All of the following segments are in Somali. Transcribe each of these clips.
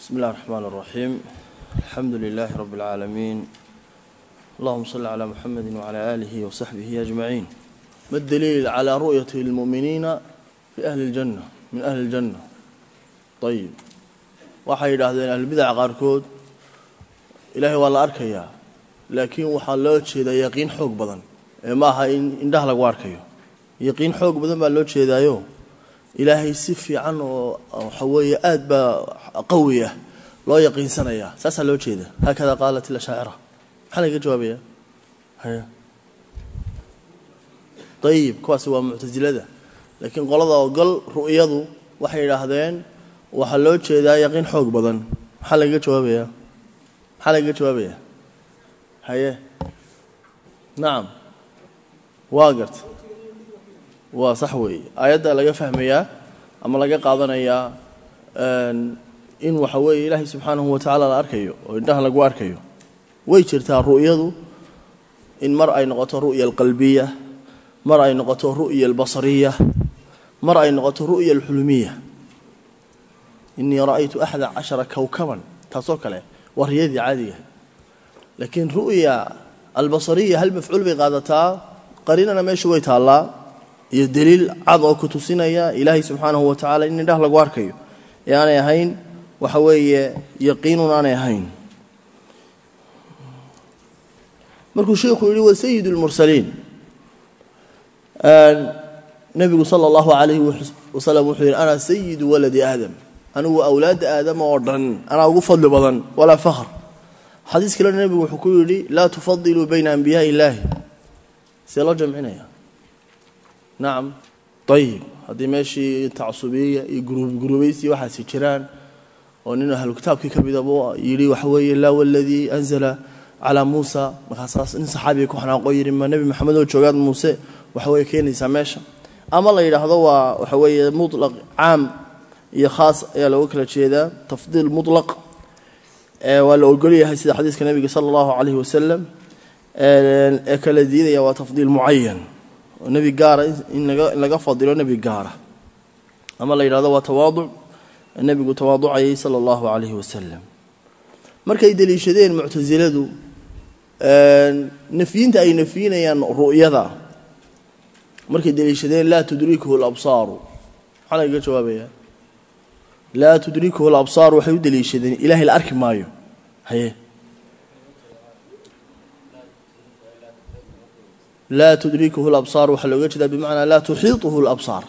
بسم الله الرحمن الرحيم الحمد لله رب العالمين اللهم صل على محمد وعلى آله وصحبه أجمعين ما الدليل على رؤية المؤمنين في أهل الجنة من أهل الجنة طيب waxay yidhaahdeen ahlbidaca qaarkood ilaahay waa la arkayaa laakiin waxaa loo jeedaa yaqiin xoog badan ee ma aha in indhaha lagu arkayo yaqiin xoog badan baa loo jeedaayo ilaahay si fiican oo waxa weeye aad baa qawi ah loo yaqiinsanayaa saasaa loo jeeda haakada qaalat ilashaacira maxaa lagaga jawaabaya? Haya. Ayib kuwaasi waa muctasilada laakiin qolada ogol ru'yadu waxay yidhaahdeen waxaa loo jeedaa yaqiin xoog badan. Maxaa lagaga jawaabaya? Maxaa lagaga jawaabaya? Haye. Nacam waa garta waa sax weeye aayadda laga fahmayaa ama laga qaadanayaa in waxa weeye ilaahay subxaanahu watacaala la arkayo oo indhaha lagu arkayo. Way jirtaa ru'yadu in mar ay noqoto ru'ya alqalbiya mar ay noqoto ru'ya albasariya mar ay noqoto ru'ya alxulumiya inii ra'aytu axada cashara kowkaban taasoo kale waa riyadii caadiga. Laakiin ru'ya albasariya hal mafcuul bay qaadataa qariinana meeshu way taallaa iyo deliil cad oo ku tusinaya ilaahay subxaanahu wa tacaala in indhaha lagu arkayo. Ee aanay ahayn waxa weeye yaqiinun aanay ahayn. Markuu sheikhu yihi wa sayid اlmursaliin nebigu sala allahu alayhi wasalam wuxuu yidhi ana sayidu waladi aadam. Anigu awlaadda aadama oo dhan anaa ugu fadli badan walaa fakhr xadiis kalena nebigu wuxuu ku yidhi laa tufadiluu bayna anbiyaai illaahi. See loo jamcinaya nacam ayib haddii meeshii tacsubiya iyo gurubaysi waxaasi jiraan oo nin ahlu kitaabkii ka midaba yidhi waxa weeye laa waladii anzala calaa muusa. Markaasaas nin saxaabiga ku xanaaqo yidhi ma nebi maxamed oo joogaad muuse waxa weye keenaysaa meesha. Ama la yidhaahdo waa waxa weeye mutlaq caam iyo khaas ayaa looga kala jeedaa tafdiil mutlaq waa la ogolyahay sida xadiiska nebiga sala allahu calayhi wasalam ee kala diidaya waa tafdiil mucayan nebi gaara in laga fadilo nebi gaara. Ama la yidhahdo waa tawaaduc nebigu tawaaducayay sala allahu calayhi wasalam markay deliishadeen muctasiladu nafyinta ay nafyinayaan ru'yada markay deliishadeen laa tudrikuhu labsaaru maxaa lagaga jawaabaya laa tudrikuhu labsaar waxay u deliishadeen ilaahay la arki maayo. Haye laa tudrikuhu labsaar waxaa looga jeedaa bimacnaa laa tuxiituhu labsaar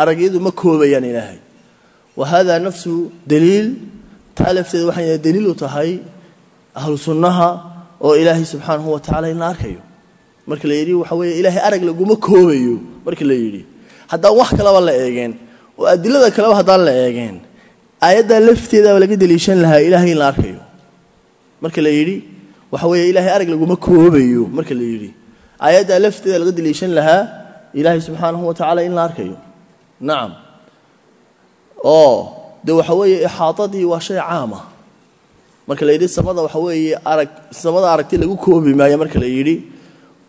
aragyadu ma koobayaan ilaahay. Wa hada nafsu daliil taa lafteeda waxay daliil u tahay ahlu oo ilaahay subxaanahu wa tacala in la arkayo. Marka la yidhi waxa weeye ilaahay arag laguma koobayo. Marka la yidhi haddaan wax kaleba la eegeen oo adilada kaleba haddaan la eegeen aayaddaa lafteedaaba laga deliishan lahaa ilaahay in la arkayo. Marka la yidhi waxa weeye ilaahay arag laguma koobayo. Marka la yidhi aayaddaa lafteeda laga deliishan lahaa ilaahay subxaanahu wa tacaala in la arkayo. Nacam oo de waxa weeye ixaadadii waa shay caama marka la yidhi samada waxa weeye arag samada aragti lagu koobi maayo marka la yidhi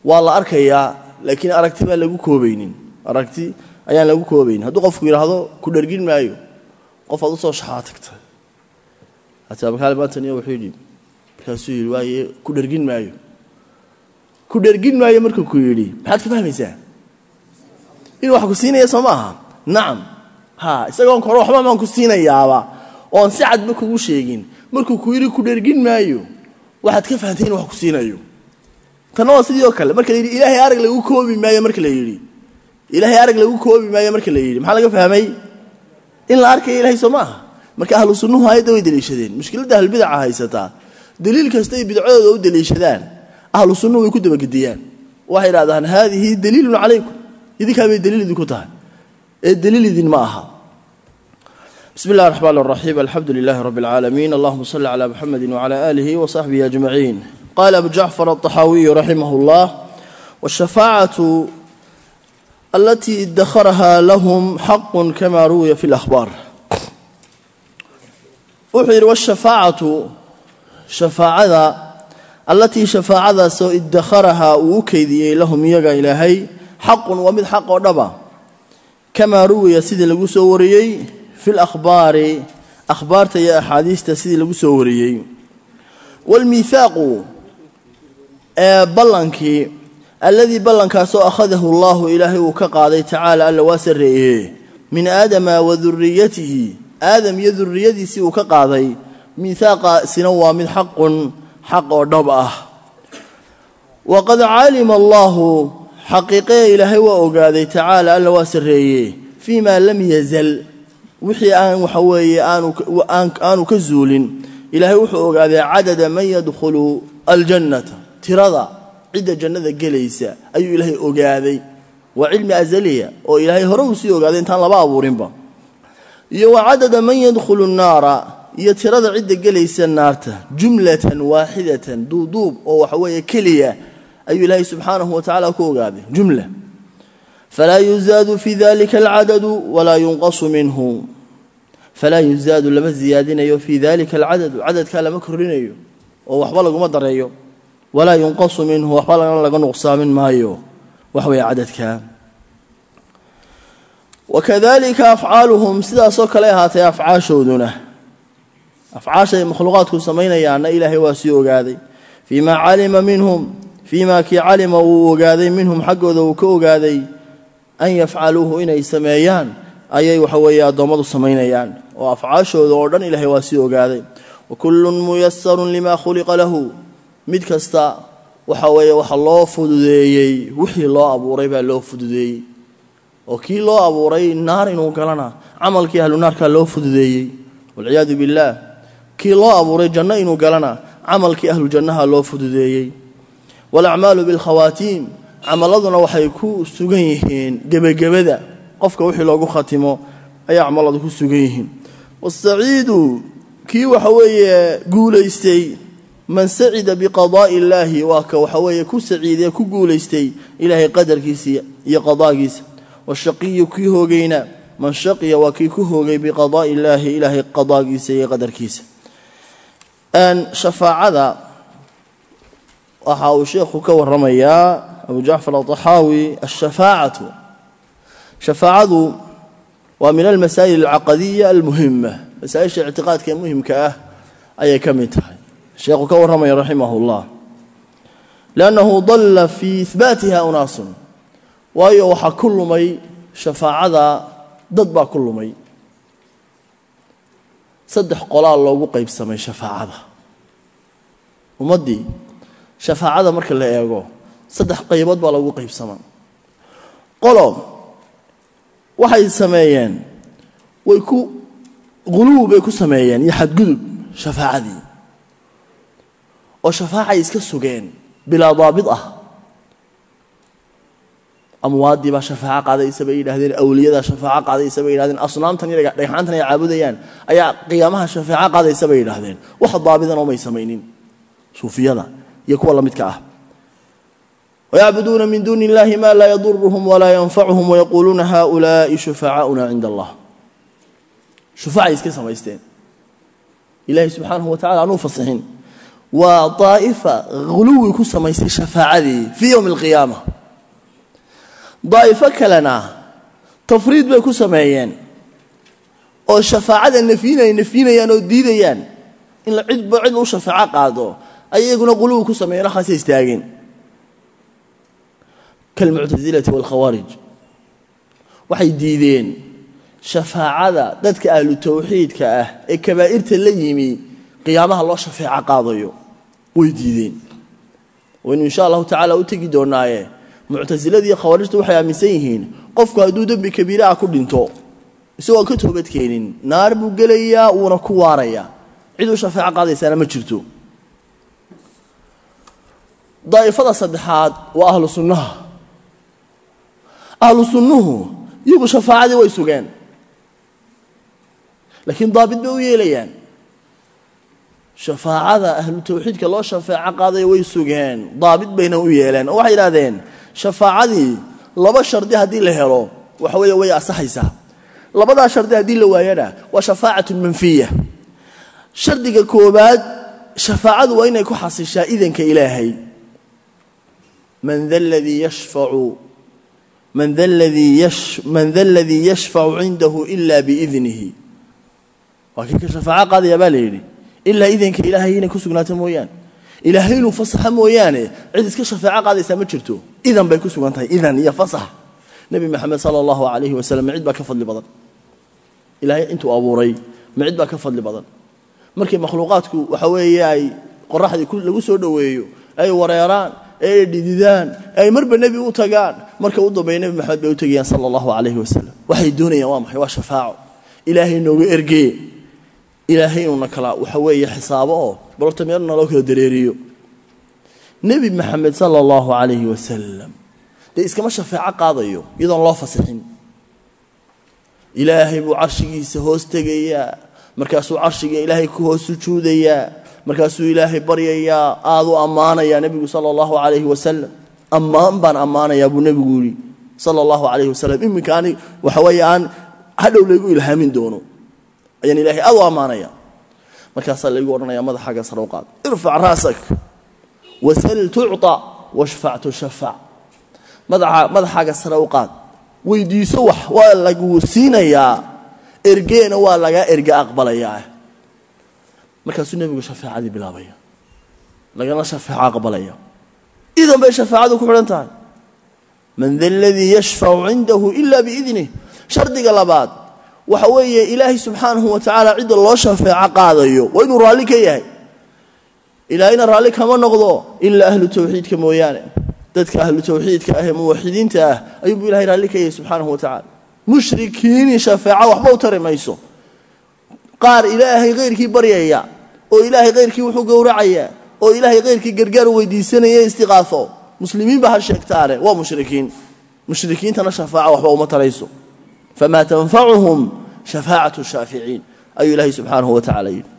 waa la arkayaa laakiin aragti baan lagu koobaynin. Aragti ayaan lagu koobaynin. Hadduu qofku yidhaahdo ku dhergin maayo qof aad u soo shaxaa tagta. Ataabakaale maantaniyo wuxuu yidhi markaasuu yidhi waaye ku dhergin maayo ku dhergin maayo markuu ku yidhi maxaad ka fahmaysaa? Inuu wax ku siinaya soo ma aha nacam. Ha isagoon kore waxba maan ku siinayaaba. Oon si cadba kugu sheegin. Markuu ku yidhi ku dhergin maayo waxaad ka fahamtay inu wax ku siinayo. Tanna waa sidii kale. Marka la yidhi ilaahay arag lagu koobi maayo marka la yidhi. Ilaahay arag lagu koobi maayo marka la yidhi. Maxaa laga fahmay? In la arkayo ilahay soo marka ahlu sunnuhu aayadda way deliishadeen mushkiladda ahlbidaca haysataa daliil kastay bidcadooda u deliishadaan ahlu sunnuhu way ku dabagediyaan waxay idhahdaan haadihi daliilun calaykum idinkaa bay daliil idinku tahay ee daliil idin ma aha bismi اllahi الرحmn الرaxيim alxamdu lilahi rab اlcaalamiin allahuma صli عlى mxamedi wعlى alihi وصaxbihi أجmaciin qala abu jacfar الطaxaawiyu raximah اllah wالshafaacaة alati idakharha lahm xaq kama ruwiya fi اlأhbaar wuxuu yidhi wالshafaacatu shafaacada allatii shafaacadaasoo idakharahaa uu u keydiyey lahum iyaga ilaahay xaqun waa mid xaq oo dhaba kamaa ruwiya sidii lagu soo wariyey fi lakhbaari akhbaarta iyo axaadiista sidii lagu soo wariyey. Waalmiithaaqu ee ballankii alladii ballankaasoo akhadahu allahu ilaahay uu ka qaaday tacaala alla waa sarreeye min aadama wa duriyatihi aadam iyo duriyadiisii uu ka qaaday miithaaqaasina waa mid xaqun xaq oo dhab ah. Waqad calima allaahu xaqiiqee ilaahay waa ogaaday tacaala alla waa sarreeye fii maa lam yazal. Wixii aan waxa weeye aanu ka zuulin. Ilaahay wuxuu ogaaday cadada man yadkhulu aljannata tirada cidda jannada gelaysa ayuu ilaahay ogaaday. Waa cilmi azaliya oo ilaahay hore uu sii ogaaday intaan laba abuurinba. Iyo wa cadada man yadkhulu nnaara iyo tirada cidda gelaysa naarta jumlatan waaxidatan duuduub oo waxa weeye keliya ayuu ilaahay subxaanahu wa tacala ku ogaaday jumla. Falaa yuzaadu fi dalika alcadadu walaa yunqasu minhu. Falaa yuzaadu lama ziyaadinayo fii dalika alcadadu cadadkaa lama kordhinayo oo waxba laguma dareeyo. Walaa yunqasu minhu waxba laga nuqsaamin maayo. Wax weeye cadadkaa wakadalika afcaaluhum sidaasoo kale ahaatay afcaashooduna afcaashay makhluuqaadku samaynayaana ilaahay waa sii ogaaday. Fii maa calima minhum fii kii calima uu ogaaday minhum xaggooda uu ka ogaaday an yafcaluuhu inay sameeyaan ayay waxa weeye addoommadu samaynayaan oo afcaashooda oo dhan ilaahay waa sii ogaaday. Wa kullun muyasarun limaa khuliqa lahu. Mid kasta waxa weeye waxa loo fududeeyey wixii loo abuuray baa loo fududeeyey. Oo kii loo abuuray naar inuu galana camalkii ahlu loo fududeeyey. Walciyaadu billaah kii loo abuuray janno inuu galana camalkii ahlu jannaha loo fududeeyey. Walacmaalu bilkhawaatiim camaladuna waxay ku sugan yihiin gebagabada qofka wixii loogu khatimo ayay camaladu ku sugan yihiin. Wasaciidu kii waxa weeye guulaystay man sacida biqadaa'i illaahi waa ka waxa weeye ku saciidee ku guulaystay ilaahay qadarkiisa iyo qadaagiisa washaqiyu kii hoogayna man shaqiya waa kii ku hoogay biqadaa'i illaahi ilaahay qadaagiisa iyo qadarkiisa shafaacada waxa uu sheekhu ka waramayaa abu jacfar alطaxaawi ashafaacatu shafaacadu waa min almasaa'il alcaqadiya almuhima masaaisha ictiqaadka muhimka ah ayay ka mid tahay. Sheekhu ka warramaya raximah اllah liannahu dalla fii ihbaatiha unaasun. Waayo waxaa ku lumay shafaacada dad baa ku lumay saddex qolaa loogu qaybsamay shafaacada. Ummaddii shafaacada marka la eego saddex qaybood baa loogu qaybsama qolo waxay sameeyeen way ku quluw bay ku sameeyeen iyo xadgudub shafaacadii. Oo shafaacay iska sugeen bilaa daabid ah amwaaddii baa shafaaco qaadaysa bay yidhahdeen awliyadaa shafaaco qaadaysa bay yidhahdeen asnaamtan iyo dhagxaantan ay caabudayaan ayaa qiyaamaha shafaaco qaadaysa bay yidhahdeen wax daabidan oo may samaynin suufiyada iyo kuwa la midka ah. Wayacbuduuna min duuni illahi ma laa yaduruhum walaa yanfacuhum wayaquuluuna haulaai shufacaauna cinda allah shufacay iska samaysteen. Ilaahay subxaanahu wa tacala anuu fasixin waa daa'ifa huluwi ku samaysay shafaacadii fii yowmi daa'ifo kalena tafriid bay ku sameeyeen oo shafaacada nafyinay nafyinayaan oo diidayaan in cidba cid u shafaaco qaado ay iyaguna ku sameeyeen halkaasay istaageen. Kalmuctasilati waalkhawaarij waxay diideen shafaacada dadka ahlu tawxiidka ah ee kabaa'irta la yimi qiyaamaha loo shafeeco qaadayo. Way diideen. Waynu insha allahu tacaala u tegi doonaaye muctasiladiiyo khawaarijtu waxay aaminsan yihiin qofku hadduu dembi kabiiraha ku dhinto isagoo ka toobadkeenin naar buu gelayaa wuuna ku waarayaa cid u shafeeco qaadaysaana ma jirto. Daa'ifada saddexaad waa ahlu sunnaha. Ahlu sunnuhu iyagu shafaacadii way sugeen. Laakiin daabit bay u yeelayaan. Shafaacada ahlu tawxiidka loo shafeeco qaadaya way sugeen. Daabit bayna u yeeleen. Oo waxay yidhahdeen shafaacadii laba shardi haddii la helo waxa weeye way asaxaysaa labadaa shardi haddii la waayana waa shafaacatun manfiya. Shardiga koobaad shafaacadu waa inay ku xasishaa idanka ilaahay. Man da ladii yashfacu man da ladii man da aladii yashfacu cindahu ila biidnihi waa kii ka shafaaco qaadaya baa la yidhi. Ilaa idanka ilaahay inay ku sugnaato mooyaane ilaahay inuu fasaxa mooyaane cid iska shafaaco qaadaysaa ma jirto. Idan bay ku sugan tahay idan iyo fasax. Nebi maxamed sala allahu calayhi wasalam ma baa ka fadli badan. Ilaahay intuu abuuray ma baa ka fadli badan. Markii makhluuqaadku waxa weeye qoraxdii lagu soo dhoweeyo ay wareeraan ee ay dhididaan ay marba nebi u tagaan marka u dambeeya nebi maxamed bay u tegayaan sala allahu calayhi wasalam waxay doonayaan waa maxay? Waa shafaaco. Ilaahay nooga ergee. Ilaahay inuuna kala waxa weeye xisaabo oo balorta meel naloo kala dareeriyo? Nebi maxamed sala allahu calayhi wasalam dee iskama shafaaco qaadayo iyadoon loo fasixin. Ilaahay buu carshigiisa hoos tegayaa markaasuu carshiga ilaahay ku hoos sujuudayaa markaasuu ilaahay baryayaa aada u ammaanayaa nebigu sala allahu calayhi wasalam ammaan baan ammaanayaa buu nebigu yidhi sala allahu calayhi wasalam iminka ani waxa weeye aan hadhow laygu ilhaamin doono. Ayaan ilaahay aad u ammaanaya markaasaa laygu odhanaya madaxaaga sare u qaad. Irfac ra'sak wasal tucطa washfac tushafac madaxa madaxaaga sare u qaad. Weydiiso wax waa lagu siinayaa. Ergeena waa lagaa erge aqbalayaa. Markaasuu nebigu shafaacadii bilaabaya. Lagana shafaaco aqbalaya. Idan bay shafaacadu ku xidhan tahay. Man da aladii yashfacu cindahu ila biidnih shardiga labaad waxa weeye ilaahay subxaanahu wa tacaala cidda loo shafeeco qaadayo. Waa inuu raalli ka yahay. Ilaahayna raalli kama noqdo ilaa ahlu tawxiidka mooyaane. Dadka ahlu tawxiidka ah ee muwaxidiinta ah ayuubu ilahay raalli ka yahay subxaanahu wa tacala mushrikiini shafeeco waxba u tari mayso. Qaar ilaahay khayrkii baryaya oo ilaahay khayrkii wuxuu gowracaya oo ilaahay khayrkii gargaar weydiisanaya istiqaafo. Muslimiinba ha sheegtaane waa mushrikiin. Mushrikiintana shafaaco waxba uma tarayso famaa tanfacuhum shafaacatu shaaficiin ayuu ilaahay subxaanahu wa tacala yidhi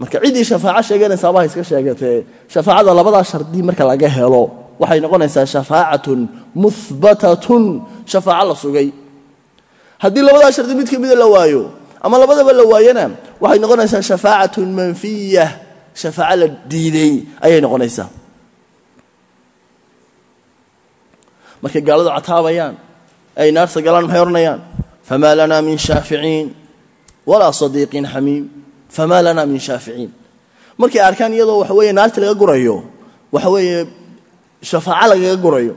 marka ciddii shafaaco sheeganaysaaba ha iska sheegatee shafaacada labadaa shardi marka laga helo waxay noqonaysaa shafaacatun muhbatatun shafaaco la sugay haddii labadaa shardi mid ka mida la waayo ama labadaba la waayana waxay noqonaysaa shafaacatun manfiya shafaaco la diiday ayay noqonaysaa markay gaaladu cataabayaan ay naarta galaan maxay odhanayaan famaa lanaa min shaaficiin walaa sadiiqin xamiim famaa lanaa min shaaficiin markay arkaan iyadoo waxa weeye naarta laga gurayo waxa weeye shafaaco lagaga gurayo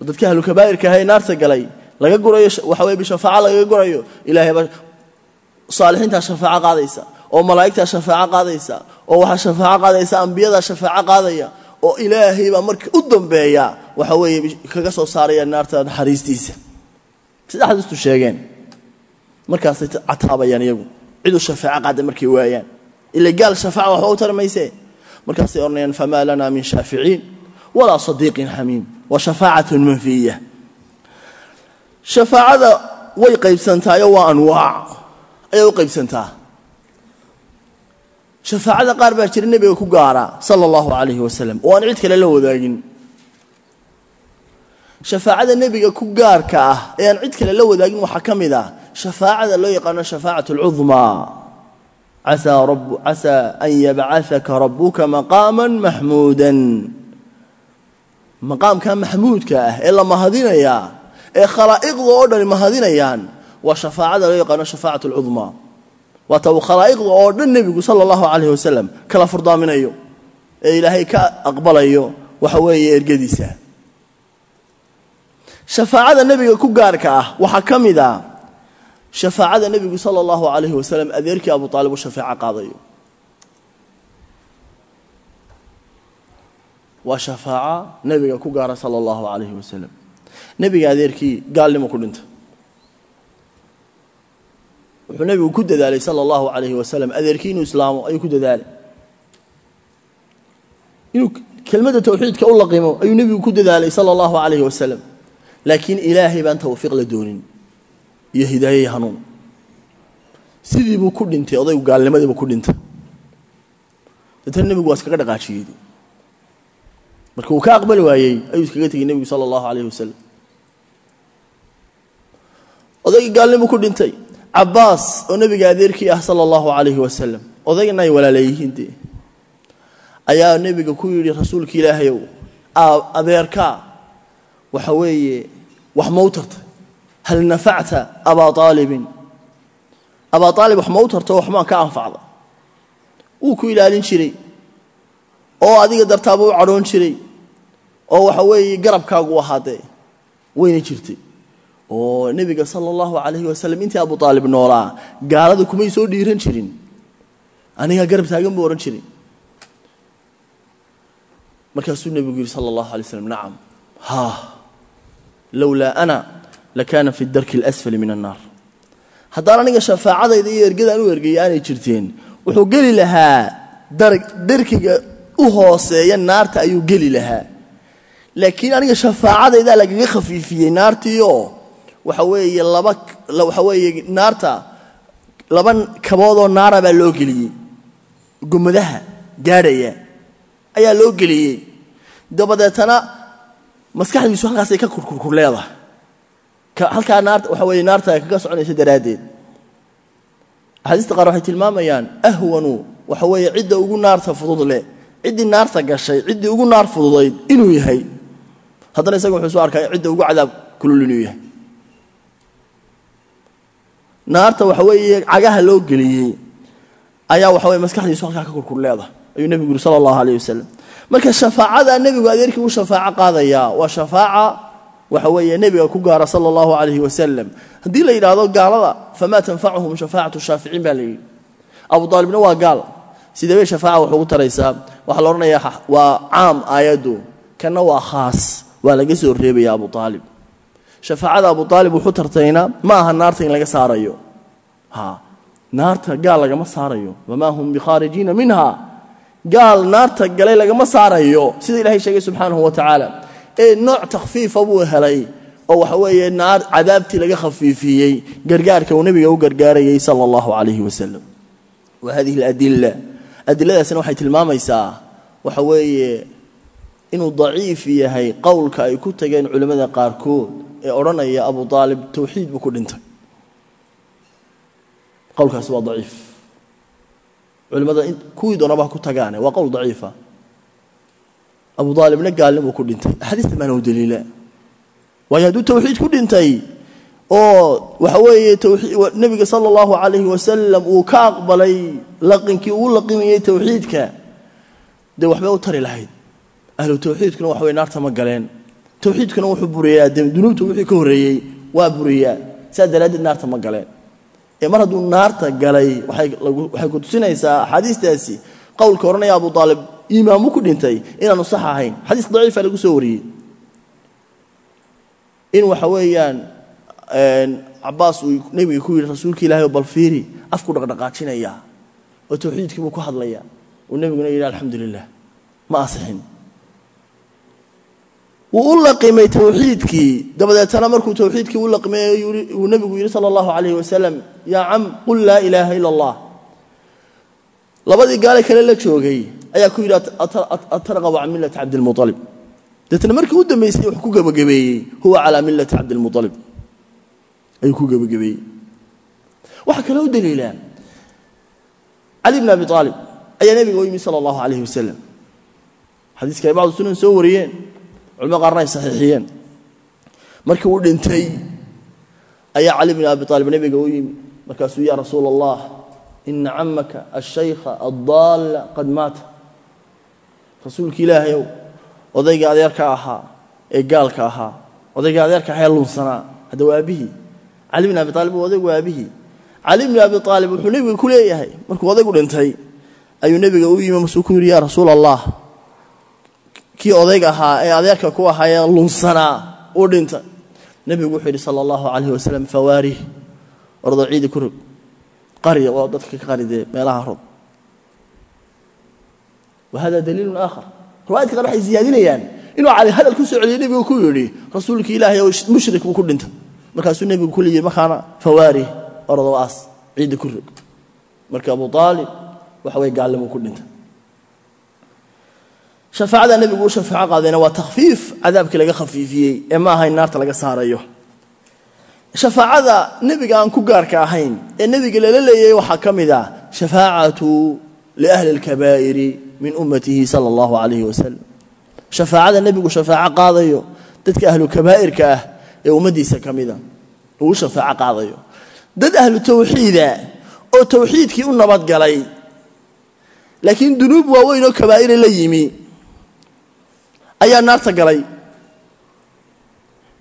oo dadka ahlukabaa'irka ahae naarta galay laga gurayo waxa weye bishafaaco lagaga gurayo ilaahayba saalixiintaa shafaaco qaadaysa oo malaa'igtaa shafaaco qaadaysa oo waxaa shafaaco qaadaysa ambiyadaa shafaaco qaadaya oo ilaahay baa marka u dambeeya waxa weeye kaga soo saaraya naarta naxariistiisa saddexdiistu sheegeen markaasay cataabayaan iyagu. Ciduu shafaaco qaada markay waayaan. Ila gaal shafaaca waxba u tari maysee markaasay odhanayaan famaa lanaa min shaaficiin walaa sadiiqin xamiim. Wa shafaacatun manfiya shafaacada way qaybsantaayo waa anwaac. Ayay u qaybsantaa shafaacada qaar baa jira nebiga ku gaara sala allahu calayhi wasalam oo aan cid kale la wadaagin shafaacada nebiga ku gaarka ah ee aan cid kale la wadaagin waxaa ka mid ah shafaacada loo yaqaano shafaacat alcudmaa casaa an yabcahaka rabuka maqaaman maxmuudan maqaamka maxmuudka ah ee la mahadinayaa ee khalaa'iqda oo dhani mahadinayaan waa shafaacada loo yaqaano shafaacat alcudmaa waata uu khalaa'iqda oo dhan nebigu sala allahu calayhi wasalam kala furdaaminayo ee ilaahay ka aqbalayo waxa weeye ergadiisa shafaacada nebiga ku gaarka ah waxaa ka mid ah shafaacada nebigu sala allahu calayhi wasalam adeerkii abu aalib u shafeeco qaadayo. Waa shafaaca nebiga ku gaara sala allahu calayhi wasalam nebiga adeerkii gaalnimo ku dhinta. Wuxuu nebigu ku dadaalay sala allahu calayhi wasalam adeerkii inuu islaamo ayuu ku dadaalay. Inuu kelmadda tawxiidka u laqimo ayuu nebigu ku dadaalay sala allahu calayhi wasalam laakiin ilaahay baan tawfiiq la doonin iyo hidaaye iyo hanuun sidiibuu ku dhintay odaygu gaalnimadiibuu ku dhintay. Deetana nebigu waa iskaga dhaqaajiyey. Marka uu ka aqbali waayey ayuu iskaga tegey nebigu sala allahu calayhi wasalam odaygii gaalnimuu ku dhintay cabbaas oo nebiga adeerkii ah sala allahu calayhi wasalam odaygana ay walaaleeyihiin dee. Ayaa nebiga ku yidhi rasuulka ilaahayow adeerkaa waxa weeye wax mau tartay? Hal nafacta abaa aalibin abaa aalib wax ma u tarto waxmaan ka anfacda? Wuu ku ilaalin jiray oo adiga dartaaba u cadhoon jiray oo waxa weeye garabkaagu ahaadee wayna jirtay. Oo nebiga sala allahu calayhi wasalam intii abu aalib noolaa gaalada kumay soo dhiiran jirin. Anigaa garab taagan buu odhan jiray. Markaasuu nebigu yidhi sala allahu alay nacam haa lowlaa ana lakaana fi darki alasfali min annaar. Haddaan aniga shafaacadayda iyo ergadaan u ergaya aanay jirteen wuxuu geli lahaa darkiga u hooseeya naarta ayuu geli lahaa. Laakiin aniga shafaacadaydaa lagaga khafiifiyey naartiioo waxa weeye laba waxa weeye naarta laba kaboodoo naara baa loo geliyey. Gomadaha gaadhaya ayaa loo geliyey. Dabadeetana maskaxdiisu halkaasay ka kurkurkur leedahay. Halkaa naarta waxa weeye naarta ay kaga soconayso daraaddeed. Axaadiista qaar waxay tilmaamayaan ahwanu waxa weeye cidda ugu naarta fudud leh ciddii naarta gashay ciddii ugu naar fududayd inuu yahay. Haddana isaga wuxuu soo arkaya cidda ugu cadaab kulul inuu yahay. Naarta waxa weeye cagaha loo geliyey ayaa waxa weye maskaxdiisu halkaa ka kurkur leedahay. Ayuu nebigu yuri sala allahu alayh wasalam marka shafaacada nebigu adeerkii u shafaaco qaadayaa waa shafaaca waxa weeye nebiga ku gaara sala allahu calayhi wasalam haddii la yidhaahdo gaalada famaa tanfacuhum shafaacatu shaaficiin baa la yidhi. Abu aalibna waa gaal. Sidee bay shafaaca wax ugu taraysaa. Waxaa la odhanayaa waa caam aayaddu. Kanna waa khaas. Waa laga soo reebaya abu aalib shafaacada abu aalib wuxuu tartayna ma aha naarta in laga saarayo. Naarta gaal lagama saarayo. Wamaa hum bikhaarijiina minha gaal naarta galay lagama saarayo. Sida ilahay sheegay subxaanahu wa tacaala. Ee nooc takhfiifa buu helay oo waxa weeye naar cadaabtii laga khafiifiyey gargaarka uu nebiga u gargaarayay sala allahu calayhi wasalam wa hadihi aladila adiladaasina waxay tilmaamaysaa waxa weeye inuu daciif yahay qowlka ay ku tageen culimmada qaarkood ee odhanaya abu aalib towxiid buu ku dhintay. Qowlkaasi waa daciif culimmada kuwii doonaba ha ku tagaane. Waa qowl daciifa. Abu aalibna gaalnimuu ku dhintay. Axaadiista maana u daliila. Waayo hadduu towxiid ku dhintay oo waxa weeye nebiga sala allahu calayhi wasalam uu ka aqbalay laqinkii uu laqimayey towxiidka dee waxbay u tari lahayd. Ahlu towxiidkuna waxa weye naarta ma galeen. Towxiidkuna wuxuu buriyaa dunuubta wixii ka horreeyey waa buriyaa saa daraaddeed naarta ma galeen ee mar hadduu naarta galay waxay ku tusinaysaa axaadiistaasi. Qowlka odhanaya abu aalib iimaamu ku dhintay inaanu sax ahayn. Xadiis daciifa lagu soo wariyey. In waxa weeyaan cabaas uu nebiga ku yidhi rasuulka ilahay oo bal fiiri afku dhaqdhaqaajinaya oo towxiidkii buu ku hadlaya uu nebiguna yidhi alxamdu lilah ma asixin wuu u laqimay towxiidkii dabadeetana markuu towxiidkii u laqimay uu nebigu yidhi sala allahu calayhi wasalam yaa cam qul laa ilaaha ila allah labadii gaale kale la joogay ayaa ku yidhi atarqabu can millati cabdilmualib deetna markii u dambaysay wuxuu ku gebagabeeyey huwa calaa millati cabdilmualib ayuu ku gebagabeeyey waxaa kaloo u daliilaa cali bn abi aalib ayaa nebiga u yimi sala allahu calayhi wasalam xadiiska ay bacdu sunan soo wariyeen culamada qaarna ay saxiixiyeen. Markii uu dhintay ayaa cali bn abi aalib nebiga u yimi. Markaasuu ya rasuula allah ina camaka ashaykha addaalla qad maata. Rasuulki ilaahayow odayga adeerka ahaa ee gaalka ahaa odayga adeerka ahaa ee lunsanaa hadda waa aabihii cali bn abi aalib waa odaygu aabihii cali bn abi aalib wuxuu nebiga ku leeyahay markuu u kii odayga ahaa ee adeerka ku ahaa ee lunsanaa uu dhintay nebigu wuxuu yidhi sala allahu calayhi wasalam fawaarih ordo ciidi ku rog qarya waa dadka ka qaridee meelaha rod wa daliilun aakhar. Riwaayadka qaar waxay ziyaadinayaan inuu cali hadal ku soo celiyey nebigu ku yidhi rasuulkii ilaahay oo mushrik buu ku dhintay markaasuu nebigu ku leeyihi markaana fawaarih ordo aas ciidi ku rog marka abu aalib waxa weye gaalnimuu ku dhintay shafaacada nebigu u shafaaco qaadayna waa takhfiif cadaabkii laga khafiifiyey ee ma aha in naarta laga saarayo. Shafaacada nebiga aan ku gaarka ahayn ee nebiga lala leeyay waxaa ka mid ah shafaacatu liahli اlkabaa'iri min ummatihi sala allahu calayhi wasalam shafaacada nebigu shafaaco qaadayo dadka ahlu kabaa'irka ah ee ummaddiisa ka mida uu shafaaco qaadayo. Dad ahlu tawxiida oo tawxiidkii u nabadgalay laakiin dunuub waaweyn oo kabaa'ira la yimi ayaa naarta galay.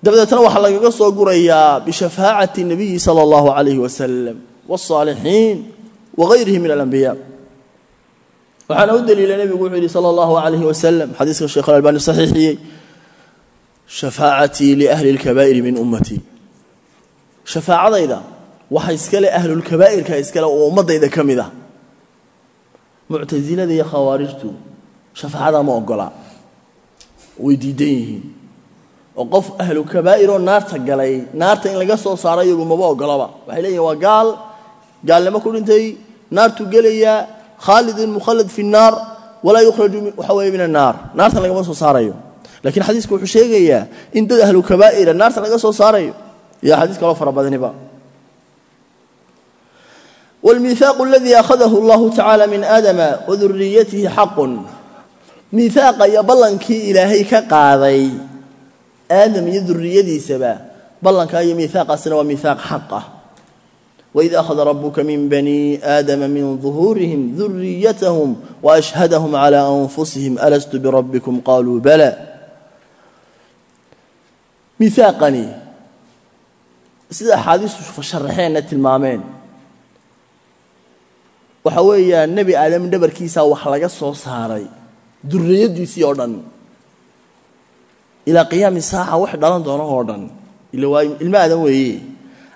Dabadeetna waxaa lagaga soo gurayaa bishafaacati nabiyi sala allahu calayhi wasalam waاsaalixiin wagayrihi min alambiyaa waxaana u daliilay nebigu wuxuu yihi sala allahu calayhi wasalam xadiiska sheekh alalbani saxiixiyey shafaacatii liahli اlkabaa'iri min ummatii shafaacadayda waxa iskale ahlulkabaa'irka iskale oo ummaddayda ka mid ah. Muctasilada iyo khawaarijtu shafaacada ma ogola way diidan yihiin. Oo qof ahlu kabaa'iroo naarta galay naarta in laga soo saaro iyagu maba ogolaba waxay leeyihiin waa gaal gaalnimo ku dhintay naartuu gelayaa khaalidin mukhallad fi nnaar walaa yukhraju waxa weeye min annaar. Naartan lagama soo saarayo. Lakiin xadiisku wuxuu sheegayaa in dad ahlu kabaa'ira naarta laga soo saarayo. Iyo xadiis kaloo fara badaniba wاlmiihaaqu aladii akhadahu allahu tacala min aadama waduriyatihi xaqun miihaaqa iyo ballankii ilaahay ka qaaday. Aadam iyo duriyadiisaba ballankaa iyo miihaaqaasina waa miihaaq xaq ah. Waid akhada rabuka min bani aadama min ظuhuurihim duriyatahum waashhadahum clى anfusihim alastu birabbikum qaluu bala. Miihaaqani sida axaadiistu sharaxeenna tilmaameen waxa weeyaan nebi aadam dhabarkiisaa wax laga soo saaray duriyadiisii oo dhan. Ilaa qiyaami saaca wax dhalan doono oo dhan. Ila ilmo aadan weeye.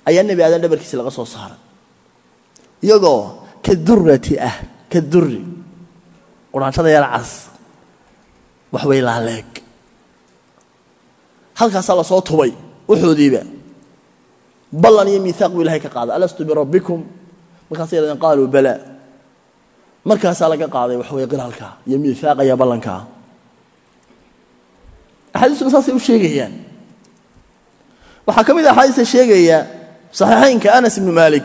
Ayaa nebi aadan dhabarkiisa laga soo saaray. Iyagoo ka durati ah ka duri quraanshada yar cas. Wax way laaleeg. Halkaasaa la soo tubay. Wuxoodiiba ballan iyo miihaaq buu ilahay ka qaaday. Alastu birabbikum markaasay yadhadeen qaaluu bala markaasaa laga qaaday wax way qiraalka iyo miihaaqa iyo ballanka axaadiistuna saasay u sheegayaan waxaa ka mid a axaadiista sheegaya saxiixaynka anas ibnu maalik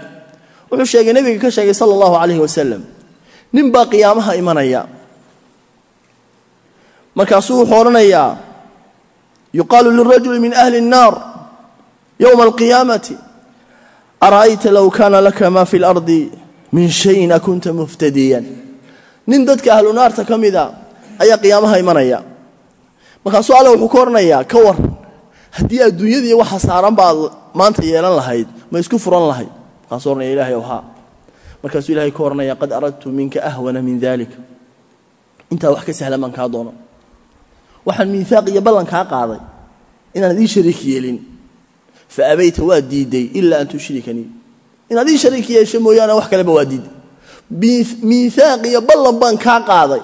wuxuu sheegay nebiga ka sheegay sala allahu calayhi wasalam nin baa qiyaamaha imanaya markaasuu wuxuu odhanayaa yuqaalu lirajuli min ahli الnaar yowma alqiyaamati ara'ayta low kaana laka ma fi اlardi min shayin akunta muftadiyan. Nin dadka ahlu naarta ka mida ayaa qiyaamaha imanaya. Markaasuu alle wuxuu ka odhanayaa ka war haddii adduunyadii waxa saaran baad maanta yeelan lahayd ma isku furan lahayd. Markaasuu ohanaya ilahay ow haa markaasuu ilahay ka odhanaya qad aradtu minka ahwana min dalik intaa wax ka sahlan baan kaa doono. Waxaan miihaaq iyo ballan kaa qaaday inaanad ii shariik yeelin. Fa abayta waa diiday ilaa an tushrikanii inaad ii shariik yeesho mooyaane wax kaleba waa diiday miihaaq iyo ballan baan kaa qaaday.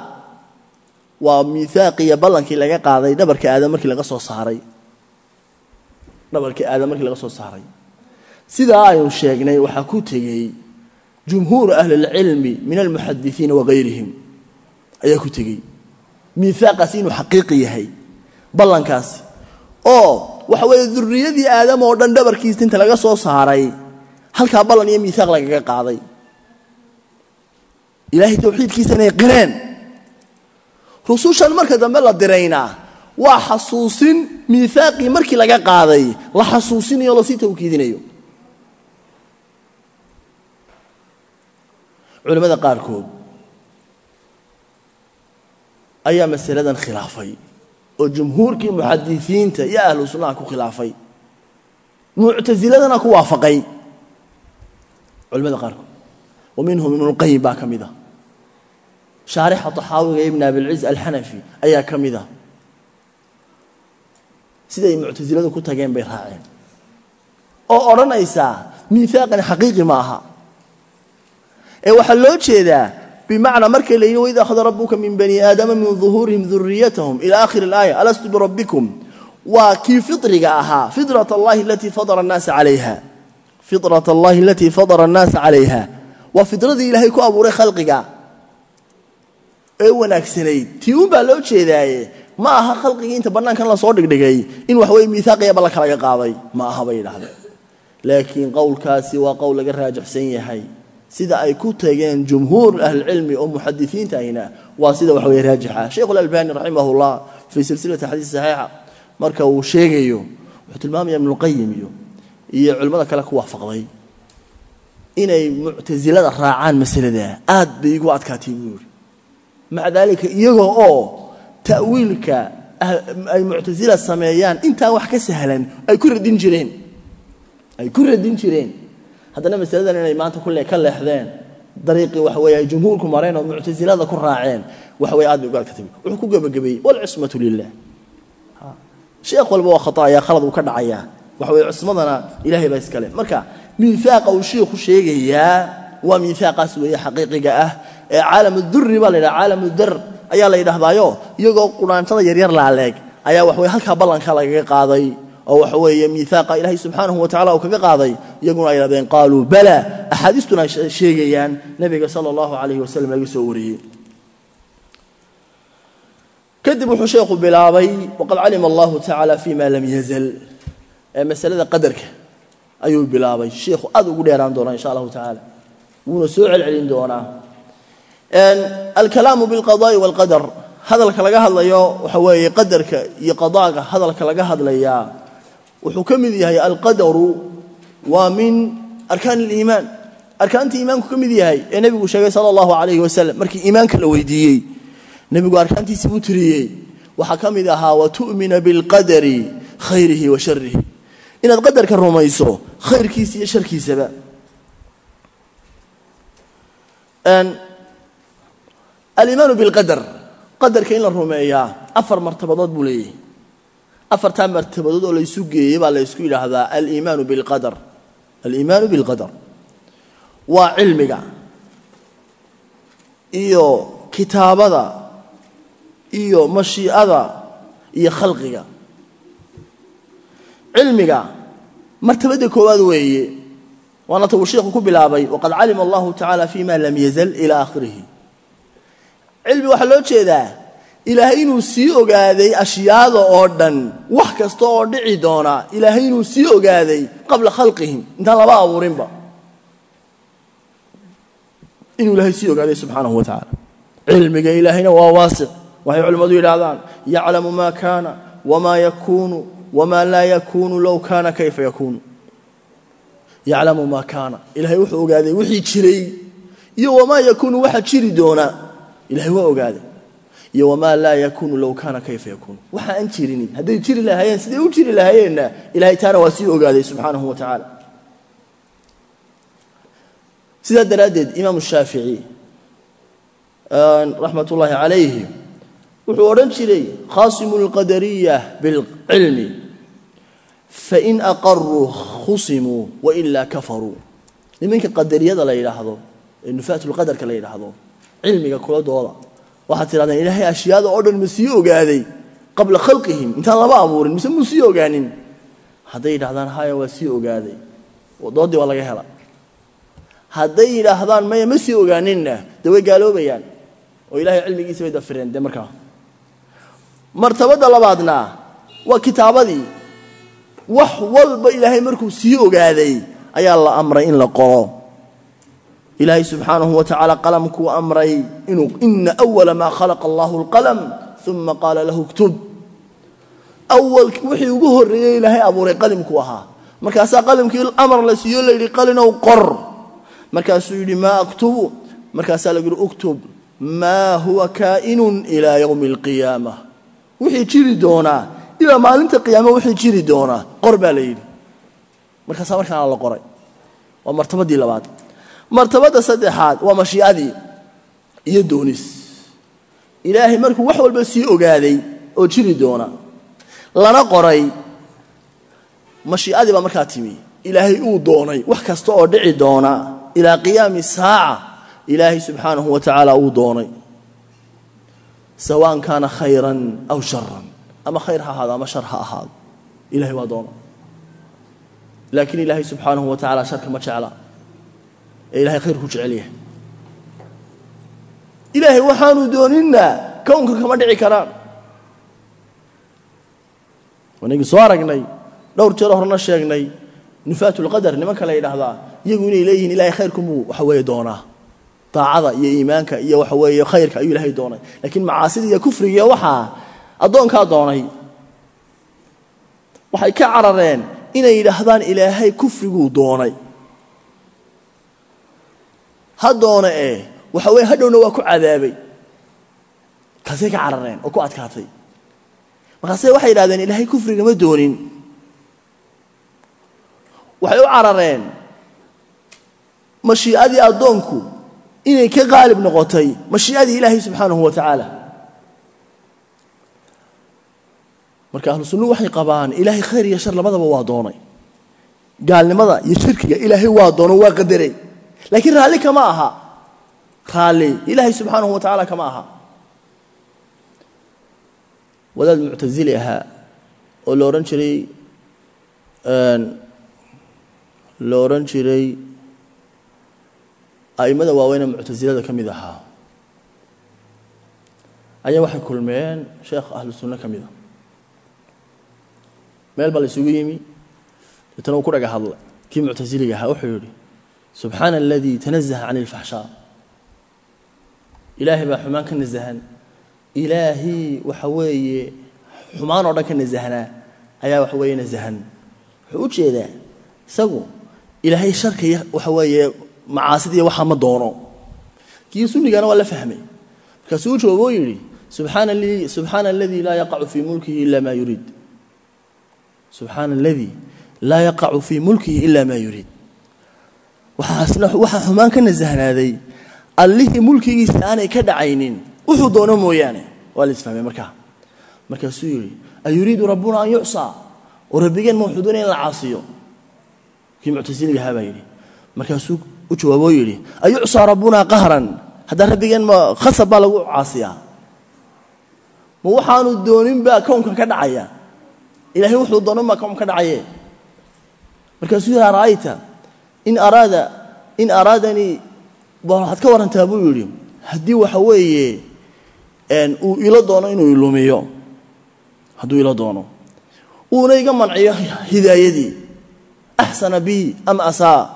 Waa miihaaq iyo ballankii laga qaaday dhabarka aadam markii laga soo saaray. Dhabarka aadam markii laga soo saaray. Sidaa aynu sheegnay waxaa ku tegey jumhuuru ahli اlcilmi min almuxadisiina wagayrihim ayaa ku tegey. Miihaaqaasi inuu xaqiiqi yahay ballankaasi. Oo waxa weeye duriyadii aadam oo halkaa ballan iyo miihaaq lagaga qaaday. Ilaahay tawxiidkiisa inay qireen. Rusushan marka dambe la diraynaa waa xasuusin miihaaqii markii laga qaaday la xasuusinayo la sii tawkiidinayo. Culimmada qaarkood ayaa masaladan khilaafay oo jumhuurkii muxadisiinta iyo ahlu sunnaha ku khilaafay. Muctasiladana ku waafaqay culimada qaarkood wa minhum ibnulqayim baa ka mid a shaarixa taxaawiga ibn abilciz alxanafi ayaa ka mid a siday muctasiladu ku tageen bay raaceen oo odhanaysaa miihaaqani xaqiiqi ma aha ee waxaa loo jeedaa bimacnaa markay la yidhi waid akhada rabuka min bani aadama min duhuurihim duriyatahum ila akhiri اlaaya alastu birabbikum waa kii fiطriga ahaa fiطrat allahi alatii fadara الnaasa calayha firat allahi alatii fadara annaasa calayha waa fidradii ilaahay ku abuuray khalqiga. Ee wanaagsanayd. Tii unbaa loo jeedaaye ma aha khalqigii inta bannaankan la soo dhigdhigay in waxweye miihaaqiyaba la kalaga qaaday. Ma aha bay yidhaahdeen. Laakiin qowlkaasi waa qowl laga raajixsan yahay. Sida ay ku tageen jumhuur ahlicilmi oo muxadisiinta ahina waa sida waxweye raajixa. Sheikhulalbani raximahullah fii silsilati xadiis saxiixa marka uu sheegayo wuxuu tilmaamaya ibnuqayim iyo iyo culimmada kale ku waafaqday. Inay muctasilada raacaan masalada aad bay igu adkaatay buu yidhi. Maca daalika iyagoo oo ta'wiilka ay muctasila sameeyaan intaa wax ka sahlan ay ku radin jireen. Ay ku radin jireen. Haddana masaladan inay maanta kulle ka leexdeen dariiqii waxa weeye ay jumhuurku mareen oo muctasilada ku raaceen waxa weye aad bay ugu adkaatay wuxuu ku gebagabeeyey walcismatu lilah sheekh walba waa khata ayaa khalad uu ka dhacayaa waxa weye cismadana ilaahay baa iskale marka miifaaqa uu shiikhu sheegayaa waa miifaaqaas weeye xaqiiqiga ah ee caalam duri baa la yidhaha caalam dar ayaa la yidhaahdaayo iyagoo qudhaantada yaryar laaleeg ayaa waxaweye halkaa ballanka lagaga qaaday oo waxa weeye miifaaqa ilaahay subxaanahu wa tacala uu kaga qaaday iyaguna ay yidhahdeen qaaluu bala axaadiistuna sheegayaan nebiga sala allahu calayhi wasalam laga soo wariyey. Kadib wuxuu sheekhu bilaabay waqad calima allahu tacaala fi ma lam yazal ee masalada qadarka ayuu bilaabay. Sheikhu aad ugu dheeraan doonaa insha allahu tacaala. Wuuna soo celcelin doonaa. Alkalaamu bilqadaai walqadar. Hadalka laga hadlayo waxa weeye qadarka iyo qadaaga hadalka laga hadlayaa wuxuu ka mid yahay alqadaru waa min arkaan اliimaan arkaantii iimaanku ka mid yahay ee nebigu sheegay sala allahu calayhi wasalam markii iimaanka la weydiiyey nebigu arkaantiisii buu tiriyey waxaa ka mid ahaa watu'mina bilqadari khayrihi wa sharihi inaad qadarka rumayso khayrkiisa iyo sharkiisaba. Alimaanu bilqadar qadarka in la rumeeyaa afar martabadood buu leeyahay. Afartaa martabadood oo laysu geeyey baa laysku yidhaahdaa aliimaanu bilqadar. Aliimaanu bilqadar waa cilmiga iyo kitaabada iyo mashiicada iyo khalqiga cilmiga martabadda koowaad weeye waana ta uu sheikhu ku bilaabay waqad calima allahu tacaala fi ma lam yazal ila aakhirihi cilmi waxaa loo jeedaa ilaahay inuu sii ogaaday ashyaada oo dhan wax kasta oo dhici doona ilaahay inuu sii ogaaday qabla khalqihim. Intaan laba abuurinba. Inuu ilaahay sii ogaaday subxaanahu wa tacaala cilmiga ilaahayna waa waasic waxay culimmadu yidhaahdaan yaclamu maa kaana wamaa yakuunu wamaa laa yakuunu low kaana kayfa yakuunu yaclamu maa kaana ilaahay wuxuu ogaaday wixii jiray iyo wamaa yakuunu waxa jiri doona ilahay waa ogaaday iyo wamaa laa yakuunu low kaana kayfa yakuunu waxa aan jirinin hadday jiri lahaayeen siday u jiri lahaayeenna ilahay taana waa sii ogaaday subxaanahu wa tacaala sidaa daraaddeed imaamu shaafici raxmat ullaahi calayhi wuxuu odhan jiray khasimu lqadariya bilcilmi fain aqaruu khusimuu wailaa kafaruu nimanka qadariyada la yidhaahdo ee nufaatulqadarka la yidhaahdo cilmiga kuladooda waxaad tidhahdeen ilaahay ashyaada oo dhan ma sii ogaaday qabla khalqihim intaan lama abuurin mise muu sii ogaanin hadday yidhahdaan haya waa sii ogaaday doodii waa laga hela hadday yidhaahdaan maya ma sii ogaaninna dee way gaaloobayaan oo ilahay cilmigiisa bay dafireen dee markaa martabadda labaadna waa kitaabadii wax walba ilaahay markuu sii ogaaday ayaa la amray in la qoro. Ilaahay subxaanahu wa tacaala qalamkuu amray inuu ina awala maa khalaqa allahu alqalam uma qaala lahu ktub awal wixii ugu horreeyey ilaahay abuuray qalimkuu ahaa. Markaasaa qalimkii amar la siiyo layidhi qalinow qor. Markaasuu yidhi maa aktubu. Markaasaa lagu yidhi uktub maa huwa kaa'inun ilaa yowmi alqiyaama wixii jiri doonaa ilaa maalinta qiyaama wixii jiri doonaa. Qor baa la yidhi. Markaasaa markaana la qoray. Waa martabadii labaad. Martabadda saddexaad waa mashiicadii iyo doonis. Ilaahay markuu wax walba sii ogaaday oo jiri doona lana qoray mashiicadii baa markaa timi. Ilaahay uu doonay wax kasta oo dhici doona ilaa qiyaami saaca ilaahay subxaanahu wa tacaala uu doonay. Sawaan kaana khayran aw sharan ama khayr ha ahaado ama shar ha ahaado. Ilahay waa doona. Laakiin ilaahay subxaanahu wa tacala sharka ma jecla. Ee ilahay khayrku jecel yahay. Ilaahay waxaanu dooninna kownka kama dhici karaan. Wanagii soo aragnay dhowr jeer horena sheegnay nufaatulqadar nimanka la yidhaahdaa iyagu inay leeyihiin ilahay khayrkumuu waxa weeye doonaa. Daacada iyo iimaanka iyo waxa weeye khayrka ayuu ilaahay doonay. Laakiin macaasida iyo kufrigiiyo waxaa addoonkaa doonay. Waxay ka carareen inay yidhaahdaan ilaahay kufriguu doonay. Ha doona ee waxa weye hadhowna waa ku cadaabay. Kaasay ka carareen oo ku adkaatay. Markaase waxay yidhahdeen ilaahay kufriga ma doonin. Waxay u carareen mashii'adii addoonku inay ka qaalib noqotay mashii'adii ilaahay subxaanahu wa tacaala marka ahlu sunnuhu waxay qabaan ilaahay khayr iyo shar labadaba waa doonay. Gaalnimada iyo shirkiga ilaahay waa doono waa qadaray. Laakiin raalli kama aha. Raalli ilaahay subxaanahu wa kama aha. Wadaad muctasili ahaa oo la odhan jiray la odhan jiray a'immada waaweyne muctasilada ka mid ahaa. Ayaa waxay kulmeen sheekh ahlu sunno ka mida meel baa la isugu yimi. Deetana uu ku dhaga hadlay kii muctasiliga ahaa wuxuu yidhi subxaana aladii tanazaha can ilfaxshaa ilaahay baa xumaan ka nasahan ilaahii waxa weeye xumaan oo dhan ka nasahnaa ayaa waxa weeye nasahan wuxuu u jeedaa isagu ilaahay sharka iyo waxa weeye macaasidiiyo waxaa ma doono. Kii sunnigana waa la fahmay. Markaasuu u yidhi subxaana subxaana aladii laa yaqacu fii mulkihi ila maa yuriid subxaana aladii laa yaqacu fii mulkihi ila maa yuriid waxaa xumaan ka nasahnaaday allihii mulkigiisa aanay ka dhacaynin. Wuxuu doono mooyaane. Waa la isfahmay markaa. Markaasuu yidhi ayuriidu rabbuna an yucsaa? Oo rabbigeen ma wuxuu doonaya in la caasiyo. Kii muctasiliga ahaa baa yidhi. Markaasuu u jawaaboo yidhi ayucsaa rabbunaa qahran? Haddaa rabbigeen ma khasab baa lagu caasiyaa. Ma waxaanu doonin baa kownkan ka dhacaya ilaahay wuxuu doonan baa kownkan ka dhacaye markaasuu yidhi ara'ayta in araada in araadanii waxaad ka warantaa buu yidhi haddii waxa weeye uu ilo doono inuu ilumiyo hadduu ilo doono uuna iga manciyo hidaayadii axsana bi ama asaa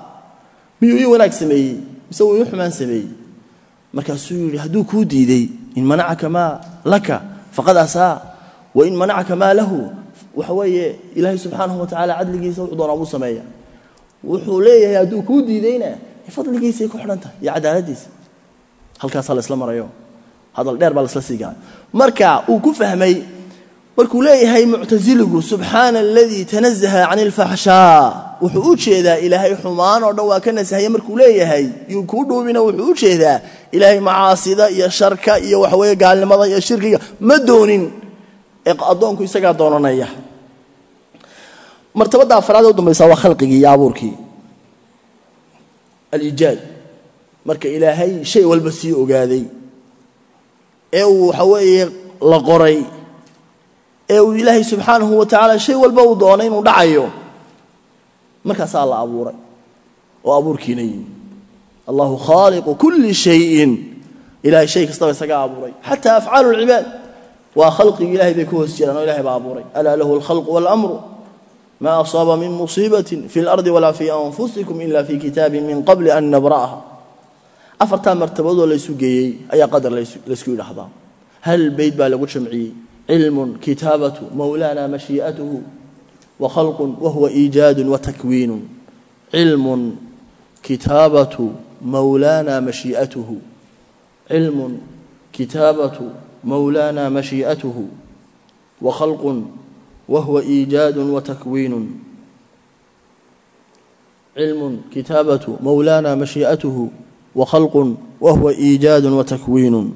miyuu ii wanaag sameeyey mise uu ii xumaan sameeyey? Markaasuu yidhi hadduu kuu diiday in manacaka maa laka faqad asaa wain manacaka maa lahu waxa weeye ilaahay subxaanahu wa tacala cadligiisa wuxuu doonaa buu sameeya wuxuu leeyahay hadduu kuu diidayna fadligiisay ku xidhan tahay iyo cadaaladiisa. Halkaasaa la isla marayo. Hadal dheer baa laisla siigaa. Marka uu ku fahmay markuu leeyahay muctasiligu subxaana aladii tanazaha can ilfaxshaa wuxuu u jeedaa ilaahay xumaan oo dhan waa ka nasahaya markuu leeyahay yuu kuu dhuubina wuxuu u jeedaa ilaahay macaasida iyo sharka iyo waxaweye gaalnimada iyo shirkiga ma doonin. Ee addoonku isagaa doonanaya martabadda afraad ee u dambaysa waa khalqigii iyo abuurkii. Aliijaad marka ilaahay shay walba sii ogaaday. Ee uu waxa weeye la qoray. Ee uu ilaahay subxaanahu wa tacaala shay walba uu doonay inuu dhacayo. Markaasaa la abuuray. Oo abuurkiina yimi allahu khaaliqu kulli shayin. Ilahay shay kastaba isagaa abuuray. Xataa afcaalu lcibaad waa khalqigi ilahay bay ku hoos jiraan oo ilahay baa abuuray. Alaa lahu alkhalqu waalamru ma asaaba min musiibati fi اlardi walaa fi anfusikum ila fi kitaabi min qabli an nabra'aha afartaa martabadood laysu geeyey ayaa qadar laysku yidhaahdaa hal beyd baa lagu jamciyey cilmun kitaabatu mawlaana mashii'atuhu wa khalqun wahuwa iijaadu watakwiinu cilmun kitaabatu mawlaana mashii'atuhu cilmun kitaabatu mawlaana mashii'atuhu wa khalqun whuwa iijaad watakwiin علم kitaabaة مولانا mashiiئath وخلق وهو iijaad watakwiin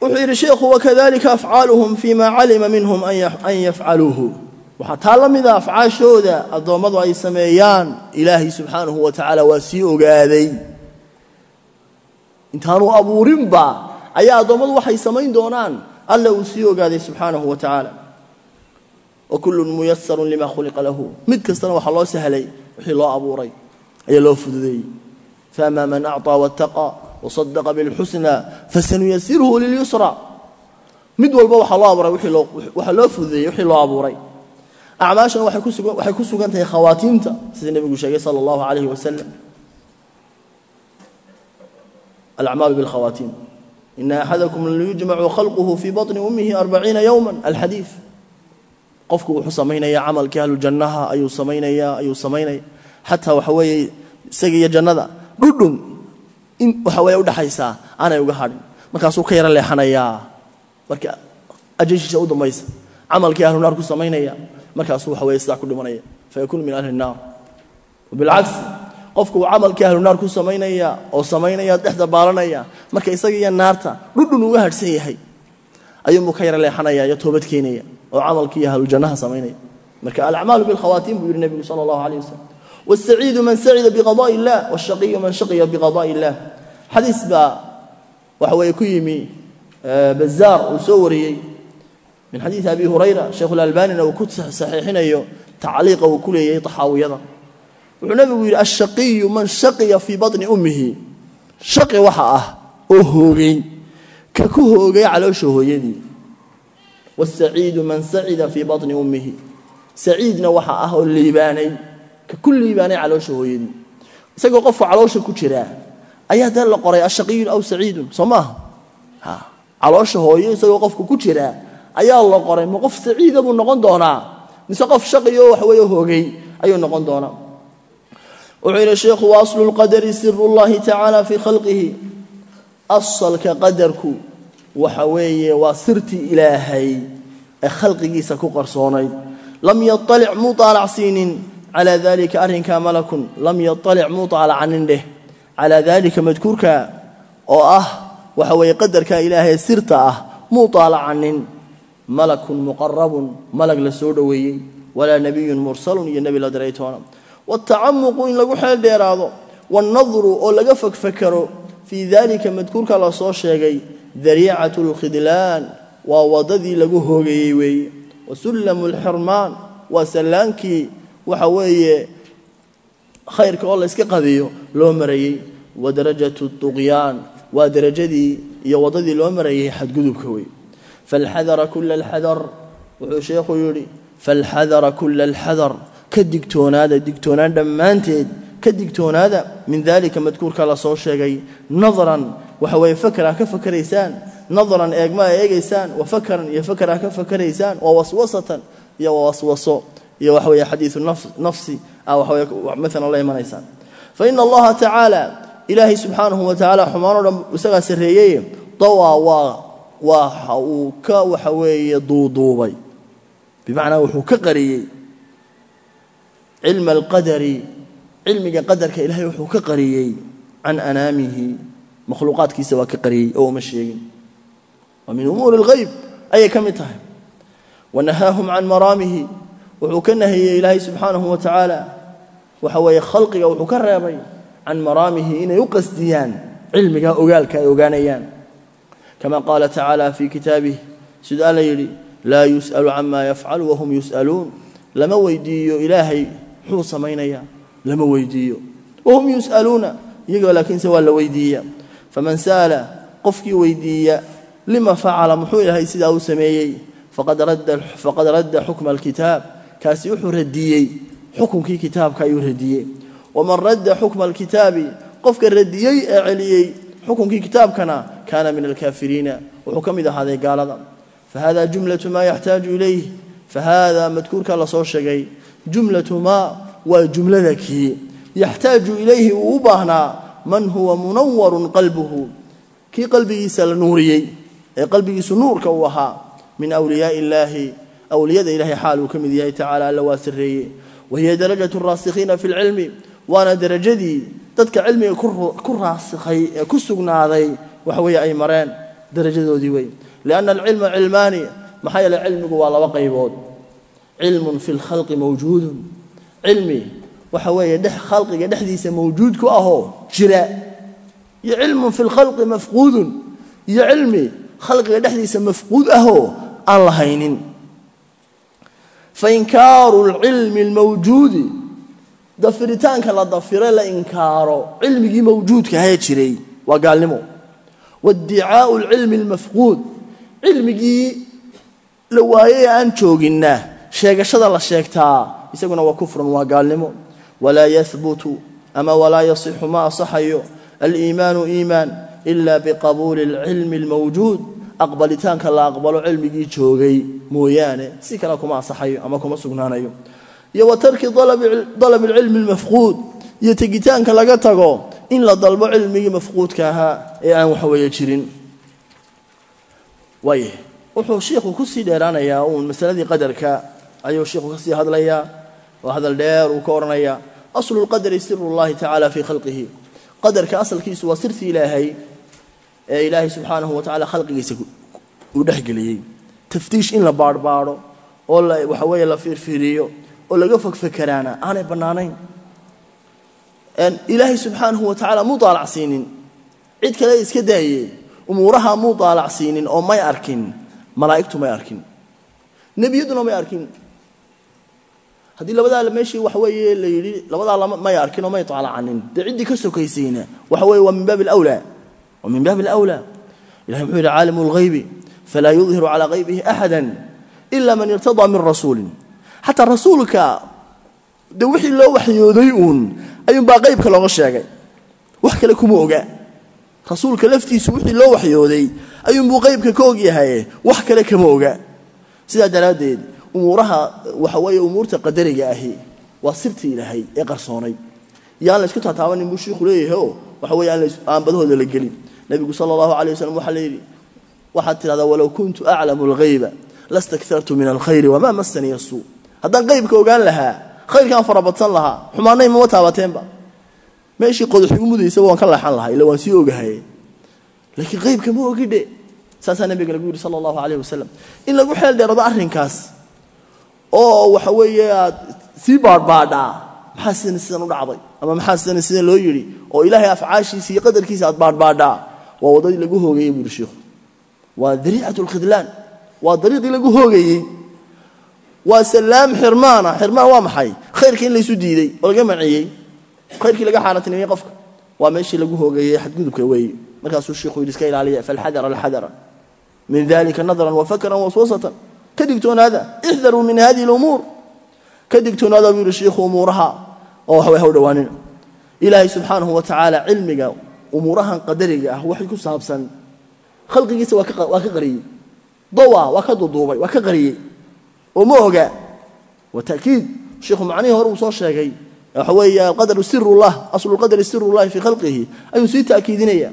wuxuu yidhi sheikhu wakadalika afcaaluhum fima calima minhum an yafcaluuhu waxaa taa la mida afcaashooda addoommadu ay sameeyaan ilaahay subxaanahu wa tacaala waa sii ogaaday intaanu abuurinba ayaa addoommadu waxay samayn doonaan alla uu sii ogaaday subxaanahu wa tacaala. Wa kullun muyasarun lima khuliqa lahu. Mid kastana waxaa loo sahlay wixii loo abuuray ayaa loo fududeeyey. Faama man acطaa waاtaqa wasadaqa bilxusna fasanuyasiruhu lilyusra mid walba waxaa loo abuuray waxaa loo fududeeyey wixii loo abuuray. Acmaashana waxay ku sugan tahay khawaatiimta sida nebigu sheegay sala allahu calayhi wasalam alacmaalu bilkhawaatiim إن أحدكم ليجمع خلقه في بطن أمه أربعين يوما الحديث qofku wuxuu samaynaya camalkii ahlujannaha ayuu samaynaya ayuu samaynaya xataa waxa weeye isaga iyo jannada dhudhun in waxa weeye udhaxaysaa aanay uga hadhin markaasuu ka yaro leexanayaa marka ajashiisa u dambaysa camalkii ahlu naar ku samaynaya markaasuu waxa weye sidaa ku dhimanaya fayakuunu min ahli الnaar bilcagsi qofku uu camalkii ahlu naar ku samaynaya oo samaynaya dhexda baalanaya marka isaga iyo naarta dhudhun uga hadhsan yahay ayuunbuu ka yaro leexanaya iyo toobad keenaya oo camalkii ahlujannaha samaynaya marka alacmaalu bilkhawaatiin buu yihi nebigu sala allahu alayh wasalam wاsaciidu man sacida biqadaءi اllah wاshaqiyu man shaqiya biqadaءi اllah xadiis baa waxa weeye ku yimi bazaar uu soo wariyey min xadiidi abi hurayra sheikhu اlalbanina uu ku saxiixinayo tacliiqa uu ku leeyahay taxaawiyada wuxuu nabigu yidhi ashaqiyu man shaqiya fii bani ummihi. Shaqi waxa ah oo hoogay ka ku hoogay caloosha hooyadii. Wasaciidu man sacida fii bani ummihi. Saciidna waxa ah oo liibaanay ka ku liibaanay caloosha hooyadii. Isagoo qofka caloosha ku jira ayaa dee la qoray ashaqiyun aw saciidun? Soo maaha caloosha hooyo isagoo qofka ku jira ayaa la qoray. Ma qof saciida buu noqon doonaa? Mise qof shaqiyo waxawey hoogay ayuu noqon doonaa? Wuxuu yidhi sheikhu wa aslu lqadari siru llahi tacaala fii khalqihi asalka qadarku waxa weeye waa sirtii ilaahay ee khalqigiisa ku qarsoonayd lam yaalic muu aalacsiinin calaa dalika arrinkaa malakun lam yaalic muu aalacanin dheh calaa dalika madkuurka oo ah waxa weeye qadarka ilaahay sirta ah muu aalacanin malakun muqarabun la soo dhoweeyey walaa nabiyun mursalun iyo nebi la watacamuqu in lagu xeel dheeraado wannadru oo laga fogfakero fii dalika madkuurka la soo sheegay dariicatu lkhidlaan waa waddadii lagu hoogayey weeye wa sullamu lxirmaan waa sallaankii waxa weeye khayrka oo layska qadiyo loo marayey wa darajatu duqyaan waa derajadii iyo waddadii loo marayey xadgudubka wey. Falxadara kula alxadar wuxuu sheekhu yidhi falxadara kula ka digtoonaada digtoonaan dhammaanteed ka digtoonaada min dalika madkuurka la soo sheegay nadran waxa weeye fakra ka fakaraysaan nadran eegma a eegaysaan wa fakran iyo fakra ka fakaraysaan wa waswasatan iyo wa waswaso iyo waxa weeye xadiidu nafsi a waxaweye maalan la imanaysaan. Fa ina allaha tacaala ilaahay subxaanahu wa tacaala xumaanoo dhan isagaa sarreeyey dawaa waa waxa uu ka waxa weeye duuduubay. Bimacnaa wuxuu ka qariyey cilma alqadari cilmiga qadarka ilaahay wuxuu ka qariyey can anaamihi. Makhluuqaadkiisa waa ka qariyey oo uma sheegin. Wa min umuuri اlghayb ayay ka mid tahay. Wanahaahum can maraamihi wuxuu ka nahiyey ilaahay subxaanahu wa tacaala. Waxa weeye khalqiga wuxuu ka reebay can maraamihi inay u qasdiyaan cilmiga ogaalka ay ogaanayaan. Kama qaala tacaala fii kitaabih siduu alla yidhi laa lama weydiiyo ilaahay muxuu samaynayaa? Lama weydiiyo. Wahum yus'aluuna? Iyagoo laakiinse waa la weydiiya faman sa'ala qofkii weydiiya lima facala muxuu ilaahay sidaa u sameeyey? Faqad radda xukma alkitaab. Kaasi wuxuu radiyey. Xukunkii kitaabka ayuu radiyey. Waman radda xukma alkitaabi qofka radiyey ee celiyey xukunkii kitaabkana kaana min alkaafiriina. Wuxuu ka mid ahaaday gaalada. Fahada jumlatu maa yaxtaaju ilayh fahada madkuurka la soo sheegay jumlatu maa waa jumlada kii. Yaxtaaju ilayhi uu u baahnaa man huwa munawarun qalbuhu. Kii qalbigiisa la nuuriyey ee qalbigiisu nuurka uu ahaa min wliyaai illaahi awliyada ilahay xaal uu ka mid yahay tacala alla waa sarreeye wahiya darajatu raasikiina fi lcilmi waana derajadii dadka cilmiga ku raasikhay ee ku sugnaaday waxa weeye ay mareen darajadoodii wey lianna alcilma cilmaani maxaa yeele cilmigu waa laba qaybood cilmun fi lkhalqi mawjuudun cilmi waxa weeye dhex khalqiga dhexdiisa mawjuud ku ahoo jira. Iyo cilmun fi lkhalqi mafquudun. Iyo cilmi khalqiga dhexdiisa mafquud ahoo aan la haynin fainkaaru lcilmi lmawjuudi dafiritaanka la dafiro la inkaaro cilmigii mawjuudka ahee jiray waa gaalnimo. Waiddicaau lcilmi lmafquud cilmigii la waayey aan jooginna sheegashada la sheegtaa isaguna waa kufrun waa gaalnimo. Walaa yahbutu ama walaa yasixu ma asaxayo aliimaanu iimaan ila biqabuuli alcilmi almawjuud. Aqbalitaanka la aqbalo cilmigii joogay mooyaane si kale kuma asaxayo ama kuma sugnaanayo. Iyo wa tarki dalab alcilmi almafquud iyo tegitaanka laga tago in la dalbo cilmigii mafquudka ahaa ee aan waxweeye jirin. Waaya wuxuu shiikhu ku dheeraanayaa uun masaladii qadarka ayuu shiikhu ka sii hadlayaa oo hadal dheer uu ka odhanayaa aslu lqadari siru llahi tacaala fii khalqihi. Qadarka asalkiisu waa sirtii ilaahay ee ilaahay subxaanahu wa tacala khalqigiisa uu dhexgeliyey taftiish in la baadhbaadho oo waxa weeye la fiirfiiriyo oo laga fogfekeraana aanay bannaanayn. Ilaahay subxaanahu wa tacaala muu daalacsiinin cid kale iska daayey umuuraha muu daalacsiinin oo may arkin malaa'igtu may arkin. Nebiyaduna may arkin haddii labadaa meeshii waxa weeye la yidhi labadaa may arkin oo may daalacanin dee ciddii ka sokaysayna waxa weeye waa min baabi alawlaa. Waa min baabi alawlaa. Ilahay muxuu yidhi caalimu lghaybi falaa yudhiru calaa haybihi axada ila man irtadaa min rasuulin. Xataa rasuulka de wixii loo waxyooday uun ayuunbaa qaybka looga sheegay. Wax kale kuma oga. Rasuulka laftiisu wixii loo waxyooday ayuunbuu qaybka ka og yahay. Wax kale kama oga. Sidaa daraaddeed umuuraha waxa weeye umuurta qadariga ahi waa sirtii ilaahay ee qarsoonay. Yaan la isku taataabanin buu shiiku leeyahay oo waxa weeye aan badahooda la gelin. Nebigu sala allahu calay wasalam waxaa la yidhi waxaad tidhahdaa walow kuntu aclamu alghayba lastakartu min alkhayri wamaa masaniya suu haddaan qaybka ogaan lahaa khayrkaan farabadsan lahaa xumaanay mama taabateenba meeshii qodax igu mudaysa waan ka leexan lahaa ila waan sii ogahay. Laakiin qaybka ma ogidhe. Saasaa nabiga lagu yidhi sala allahu calayh wasalam in lagu xeel dheerado arrinkaas oo waxa weeye aad sii baadhbaadhaa maxaa sidani sidan u dhacday? Ama maxaa sidani sidan loo yidhi? Oo ilaahay afcaashiisa iyo qadarkiisa aad baadhbaadhaa waa waddadii lagu hoogayey buuhi shiikhu waa dariicat lkhidlaan waa dariiqii lagu hoogayey waa salaam xirmaana. Xirmaan waa maxay? Khayrka in laysu diiday oo laga manciyey khayrkii laga xaaraantinimeyey qofka. Waa meeshii lagu hoogayey xadgudubka weeye markaasuu shiikhuu yidhi iska ilaaliya falxadara alxadara min dalika nadran wafakran waswasatan ka digtoonaada ixdaruu min hadihi lumuur ka digtoonaada buu yidhi shiikhu umuuraha oo waxbay haw dhowaanina ilaahay subxaanahu wa tacaala cilmiga umuurahan qadariga ah ku saabsan khalqigiisa waa ka qariyey. Dawa waa ka duduubay waa ka qariyey. Oo wa takiid. Shiikhu macnihii hore soo sheegay waxa weeye alqadaru sirullah aslu lqadari sirullahi fii khalqihi. Ayuu sii taakiidinaya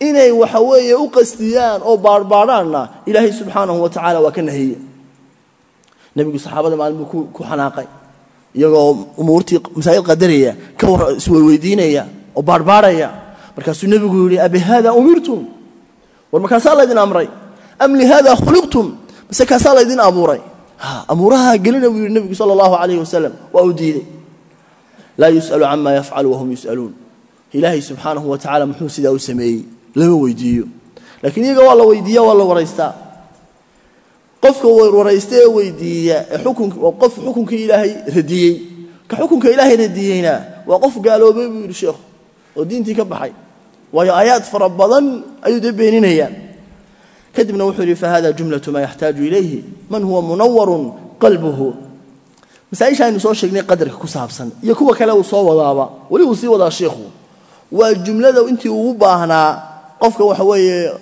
inay waxa weeye u qastiyaan oo baadhbaadhaanna ilaahay subxaanahu wa tacala waa ka nahiye nebigu saxaabada maalin buu ku xanaaqay. Iyagoo umuurtii masaa'il qadaraya ka war isweydiinaya oo baadhbaadhaya markaasuu nebigu yidhi abi haada umirtum? War markaasaa laydin amray. Am lihaada khuliqtum mase kaasaa laydin abuuray. Amuuraha gelina buu yidhi nebigu sala allahu calayhi wasalam waa uu diiday. Laa yus'alu cama yafcalu wahum yus'aluun. Ilaahay subxaanahu wa tacala muxuu sidaa u sameeyey. Lama weydiiyo. Laakiin iyaga waa la weydiiya waa la waraystaa qofka waraysta ee weydiiya qof xukunkii ilaahay radiyey. Ka xukunka ilaahay radiyeyna waa qof gaaloobay buu yidhi sheekhu oo diintii ka baxay. Waayo aayaad fara badan ayuu dee beeninayaan kadibna wuxuu yidhi fahada jumlatu maa yaxtaaju ilayhi. Man huwa munawarun qalbuhu. Masaaisha aynu soo sheegnay qadarka ku saabsan iyo kuwa kale uu soo wadaaba. Weli uu sii wadaa sheikhu waa jumlada intii ugu baahnaa qofka waxa weeye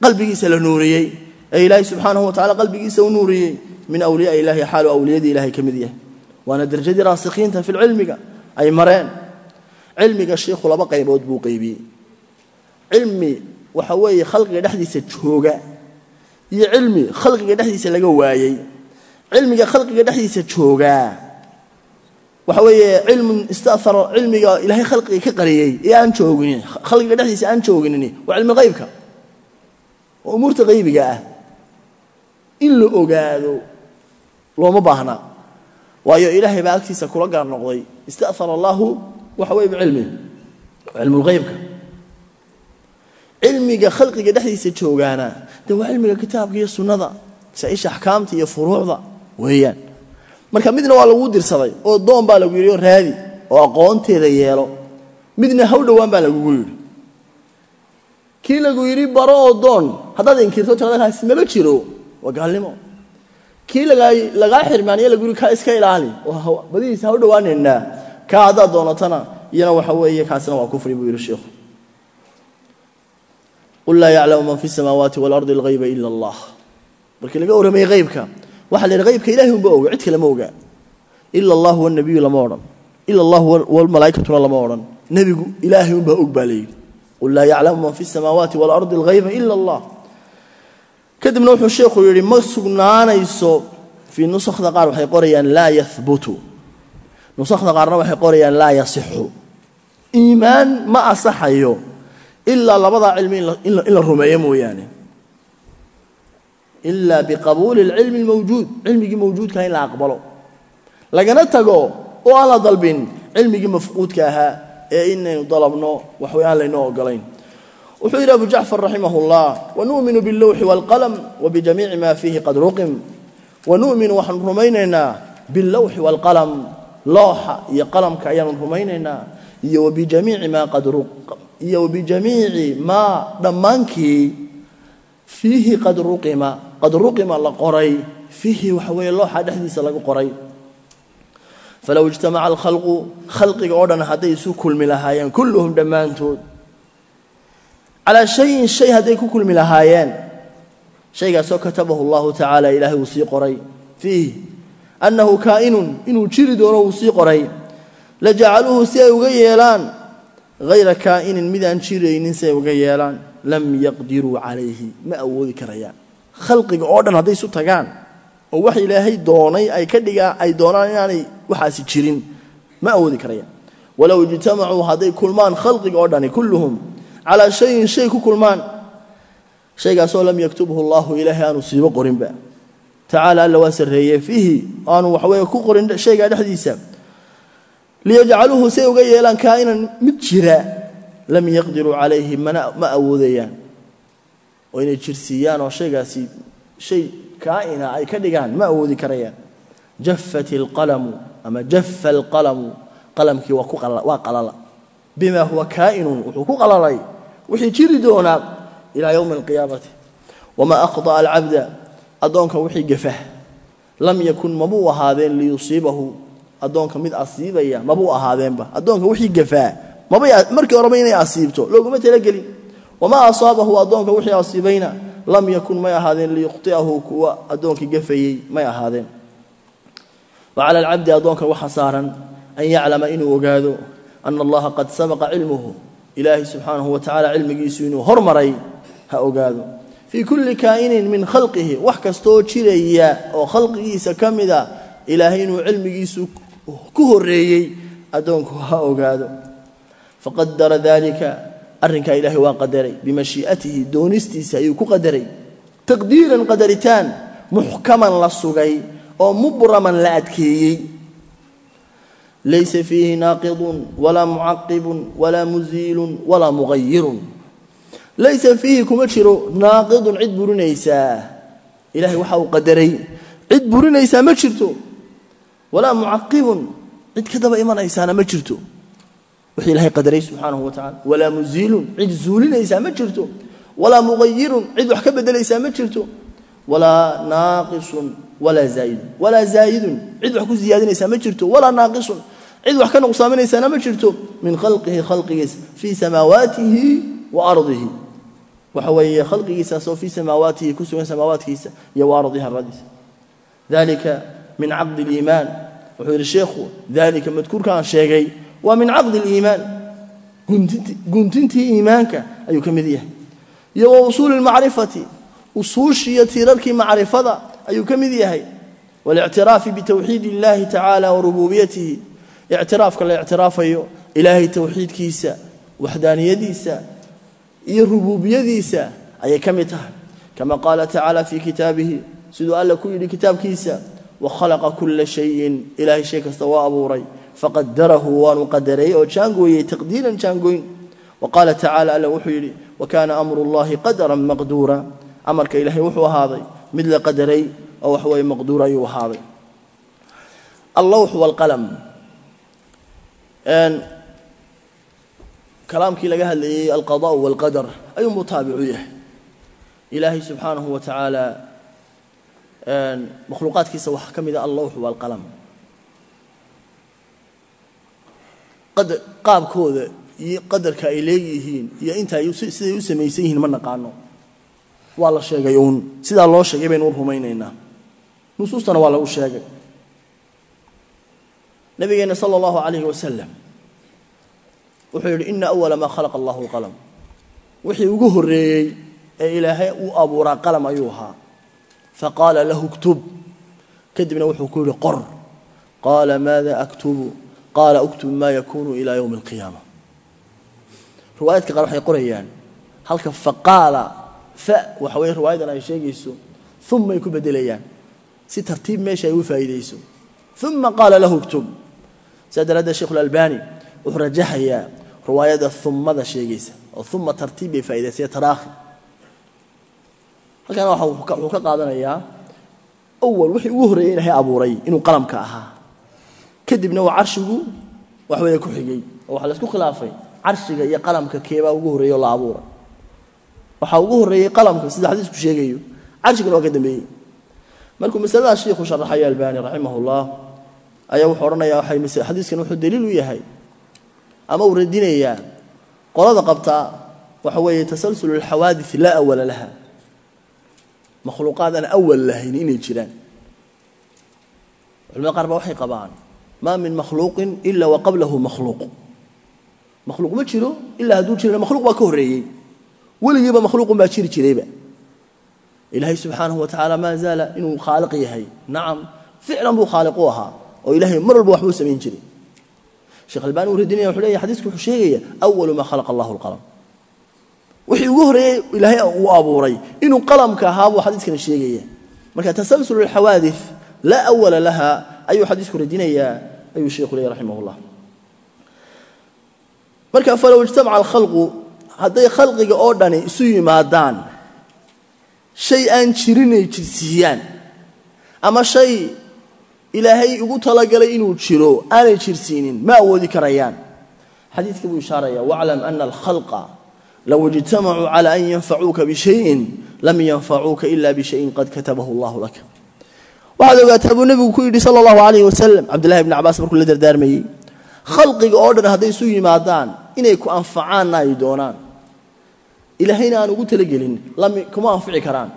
qalbigiisa la nuuriyey ee ilaahay subxaanahu wa tacala qalbigiisa u nuuriyey min awliyaa ilahi xaalu awliyadii ilahay ka mid yahay. Waana darajadii raasikiinta fi lcilmiga ay mareen. Cilmiga shiikhu laba qaybood buu qaybiyey. Cilmi waxa weeye khalqiga dhexdiisa jooga iyo cilmi khalqiga dhexdiisa laga waayey. Cilmiga khalqiga dhexdiisa joogaa waxa weeye cilmun istaara cilmiga ilaahay khalqiga ka qariyey ee aan jooginin. Khalqiga dhexdiisa aan jooginin waa cilmi qaybka. Oo umuurta qaybiga ah in la ogaado looma baahna. Waayo ilaahay baa agtiisa kula gaar noqday ista'ara allaahu waxa weye bicilmi cilmulqaybka cilmiga khalqiga dhexdiisa joogaana de waa cilmiga kitaabka iyo sunnada masaaisha axkaamta iyo furuucda weeyaan. Marka midna waa lagu dirsaday oo doon baa lagu yidhi oo raadi oo aqoonteeda yeelo. Midna haw dhowaan baa lagugu yidhi. Kii lagu yidhi baro oo doon. Haddaad inkirto tiradaas maba jiro waa gaalnimo. Kii lagaa xirmaaniye lagu yidhi kaa iska ilaali. Badihiisa haw dhowaanaynaa kaa haddaad doonatana iyana waxa weeye kaasina waa kufri buu yidhi sheikhu. Qul laa yaclamu man fi samaawaati waalardi alghayba ila allah. Markii laga warramay haybka waxaa la yidhi haybka ilahi unba oga cid kale ma oga. Ila allah wanabiyu lama odhan. Ila allah walmalaa'ikatuna lama odhan. Nebigu ilaahay unbaa og baa layidhi qul laa yaclamu man fi samaawaati waalardi alghayba ila allah kadibna wuxuu sheekhu yidhi ma sugnaanayso fii nusakda qaar waxay qorayaan laa yahbutu nusakda qaarna waxay qorayaan laa yasixu. Iimaan ma asaxayo ilaa labadaa cilmi in la rumeeyo mooyaane. Ilaa biqabuuli اlcilmi اlmawjuud cilmigii mawjuudkaha in la aqbalo. Lagana tago oo aan la dalbin cilmigii mafquudka ahaa ee inaynu dalabno waxway aan laynoo ogolayn wuxuu yidhi abu jacfar raximah اllah wanu'minu biاllowxi wاlqalm wabijamiici ma fiihi qad ruqim wanu'minu waxaanu rumaynaynaa biاllowxi wاlqalm looxa iyo qalamka ayaanu rumaynaynaa iyo wabijamiici maa qad iyo wabijamiici maa dhammaankii fiihi qad ruqima qad ruqima la qoray fiihi waxa weeye looxa dhexdiisa lagu qoray falow ijtamaca alkhalqu khalqiga oo dhan hadday isu kulmi lahaayeen kulluhum dhammaantood calaa shayin shay hadday ku kulmi lahaayeen. Shaygaasoo katabahu allahu tacaala ilaahay uu sii qoray. Fiih annahu kaa'inun inuu jiri doono uu sii qoray. La jacaluuhu si ay uga yeelaan. Hayra kaa'inin midaan jiraynin si ay uga yeelaan. Lam yaqdiruu calayhi ma awoodi karayaan. Khalqiga oo dhan hadday isu tagaan oo wax ilaahay doonay ay ka dhigaa ay doonaan inaanay waxaasi jirin ma awoodi karayaan. Walow ijtamacuu hadday kulmaan khalqiga oo dhani kulluhum calaa shayin shay ku kulmaan. Shaygaasoo lam yaktubhu allahu ilaahay aanu siibo qorinba. Tacaala alla waa sarreeye fiihi aanu waxaweye ku qorin shaygaa dhexdiisa. Liyajcaluuhu say uga yeelaan kaa'inan mid jira lam yaqdiruu calayhi ma awoodayaan. Oo inay jirsiiyaan oo shaygaasi shay kaa'ina ay ka dhigaan ma awoodi karayaan. Jaffat alqalamu ama jaffa alqalamu qalamkii waa qalala bima huwa kaa'inun wuxuu ku qalalay. Wixii jiri doonaa ilaa yowmi alqiyaamati. Wamaa akhda'a alcabda addoonka wixii gafah lam yakun mabuu ahaadeen liyusiibahu. Addoonka mid asiibaya mabuu ahaadeenba. Addoonka wixii gafaa markii horeba inay asiibto looguma talagelin. Wamaa asaabahu addoonka wixii asiibayna lam yakun may ahaadeen liyukhti'ahu kuwa addoonkii gafayey may ahaadeen. Wa cala alcabdi addoonka waxaa saaran an yaclama inuu ogaado ana allaha qad sabaqa cilmuhu. Ilaahay subxaanahu wa tacala cilmigiisu inuu hormaray ha ogaado. Fii kulli kaa'inin min khalqihi wax kastooo jiraya oo khalqigiisa ka mida ilaahay inuu cilmigiisu ku horreeyey addoonku ha ogaado. Faqadara dalika arrinkaa ilaahay waa qadaray bimashii'atihi doonistiisa ayuu ku qadaray. Taqdiiran qadaritaan muxkaman la sugay oo mubraman la adkeeyey laysa fiihi naaqidun walaa mucaqibun walaa muziilun walaa mughayirun laysa fiihi kuma jiro naaqidun cid burinaysaa ilahay waxa uu qadaray cid burinaysaa ma jirto walaa mucaqibun cid ka daba imanaysaana ma jirto wixii ilahay qadaray subxaanahu wa tacala walaa muziilun cid zuulinaysaa ma jirto walaa mughayirun cid wax ka bedelaysaa ma jirto walaa walaa zaa'idun walaa zaa'idun cid wax ku siyaadinaysaa ma jirto walaa naaqisun cid wax ka nuqsaaminaysaana ma jirto min khalqihi khalqigiisa fii samaawaatihi wa ardihi waxa weeye khalqigiisaasoo fii samaawaatihi ku sugan samaawaatkiisa iyo wa ardihi aradiisa dalika min caqdi اliimaan wuxuu yidhi sheekhu dalika madkuurkaan sheegay waa min caqdi اliimaan guntintii iimaanka ayuu ka mid yahay iyo wa usuuli اlmacrifati usuushii iyo tiirarkii macrifada ayuu ka mid yahay. Waاlictiraafi bitowxiid اllahi tacaala wa rububiyatihi ictiraafka la ictiraafayo ilaahay towxiidkiisa waxdaaniyadiisa iyo rububiyadiisa ayay ka mid tahay. Kama qaala tacaala fii kitaabihi siduu alla ku yidhi kitaabkiisa wakhalaqa kula shayin. Ilaahay shay kasta waa abuuray. Faqadarahu waanu qadareeyey oo jaangooyey taqdiiran jaangooyn. Wa qaala tacala alla wuxuu yidhi wa kaana amru llahi qadaran maqduura. Amarka ilaahay wuxuu ahaaday mid la qadaray oo wax weye maqduur ayuu ahaaday allawx waalqalam kalaamkii laga hadlayey alqadaء wاlqadar ayuu mutaabicu yahay. Ilaahay subxaanahu wa tacaala makhluuqaadkiisa waxaa ka mida allawx waalqalam qaabkooda iyo qadarka ay leeyihiin iyo inta siday u samaysan yihiin ma naqaano waa la sheegay uun. Sidaa loo sheegay baynu u rumaynaynaa. Nusuustana waa lagu sheegay. Nabigeena sala allahu calayhi wasalam wuxuu yidhi ina awala maa khalaqa allahu lqalam wixii ugu horreeyey ee ilaahay uu abuuraa qalam ayuu ahaa. Faqaala lahu ktub kadibna wuxuu ku yidhi qor. Qaala maada aktubu? Qaala uktub maa yakunu ilaa yowmi alqiyaama. Riwaayadka qaar waxay qorayaan halka faqaala fa waxa weye riwaayadan ay sheegayso uma ay ku bedelayaan si tartiib meesha ay u faa'iidayso. Uma qaala lahu ktub sidaa daraaddeed sheikhu lalbani wuxuu rajaxayaa riwaayada umada sheegaysa oo uma tartiib bay faa'idaysaya taraakhi. Halkana wuxuu ka qaadanayaa awal wixii ugu horreeyey ilaahay abuuray inuu qalamka ahaa. Kadibna waa carshigu wax weeye ku xigay oo waxaa la isku khilaafay. Carshiga iyo qalamka keebaa ugu horreeyey oo la waxaa ugu horreeyey qalamka sida xadiisku sheegayo carshigana waa ka dambeeyey. Markuu masaladaas shiikhu sharaxayo albani raximahullah ayaa wuxuu odhanayaa xadiiskan wuxuu daliil u yahay ama uu radinayaa qolada qabtaa waxa weeye tasalsul alxawaadis laa awala laha. Makhluuqaad aan awal lahayn inay jiraan. Culamada qaar baa waxay qabaan maa min makhluuqin ila wa makhluuq. Makhluuq ma jiro ilaa hadduu jirana makhluuq baa ka horreeyey weligiiba makhluuqun baa jiri jirayba ilaahay subxaanahu wa tacaala maa zaala inuu khaaliq yahay. Nacam ficlan buu khaaliq u ahaa oo ilaahay mar walba waxbuu samayn jiray. Sheekh albani uu wuxuu leeyahy xadiisku wuxuu sheegaya awalu maa khalaqa allahu alqalam. Wixii ugu horreeyey ilaahay uu abuuray inuu qalamka ahaa buu xadiiskana sheegaya. Marka tasalsul alxawaadis laa awala laha ayuu xadiisku radinayaa ayuu sheekhu leeyahy raximah marka falow ijtamaca alkhalqu hadday khalqiga oo dhani isu yimaadaan shay aan jirinay jirsiiyaan ama shay ilaahay ugu talagalay inuu jiro aanay jirsiinin ma awoodi karayaan. Xadiidka buu ishaaraya waclam ana alkhalqa low ijtamacuu cala an yanfacuuka bishayin lam yanfacuuka ila bishayin qad katabahu allahu laka waxaad ogaataa buu nebigu ku yidhi sala allahu alayh wasalam cabdillahi bni cabaas markuu la dardaarmayey khalqiga oo dhan hadday isu yimaadaan inay ku anfacaanna ay doonaan ilaahayna aan ugu talagelin kuma anfici karaan.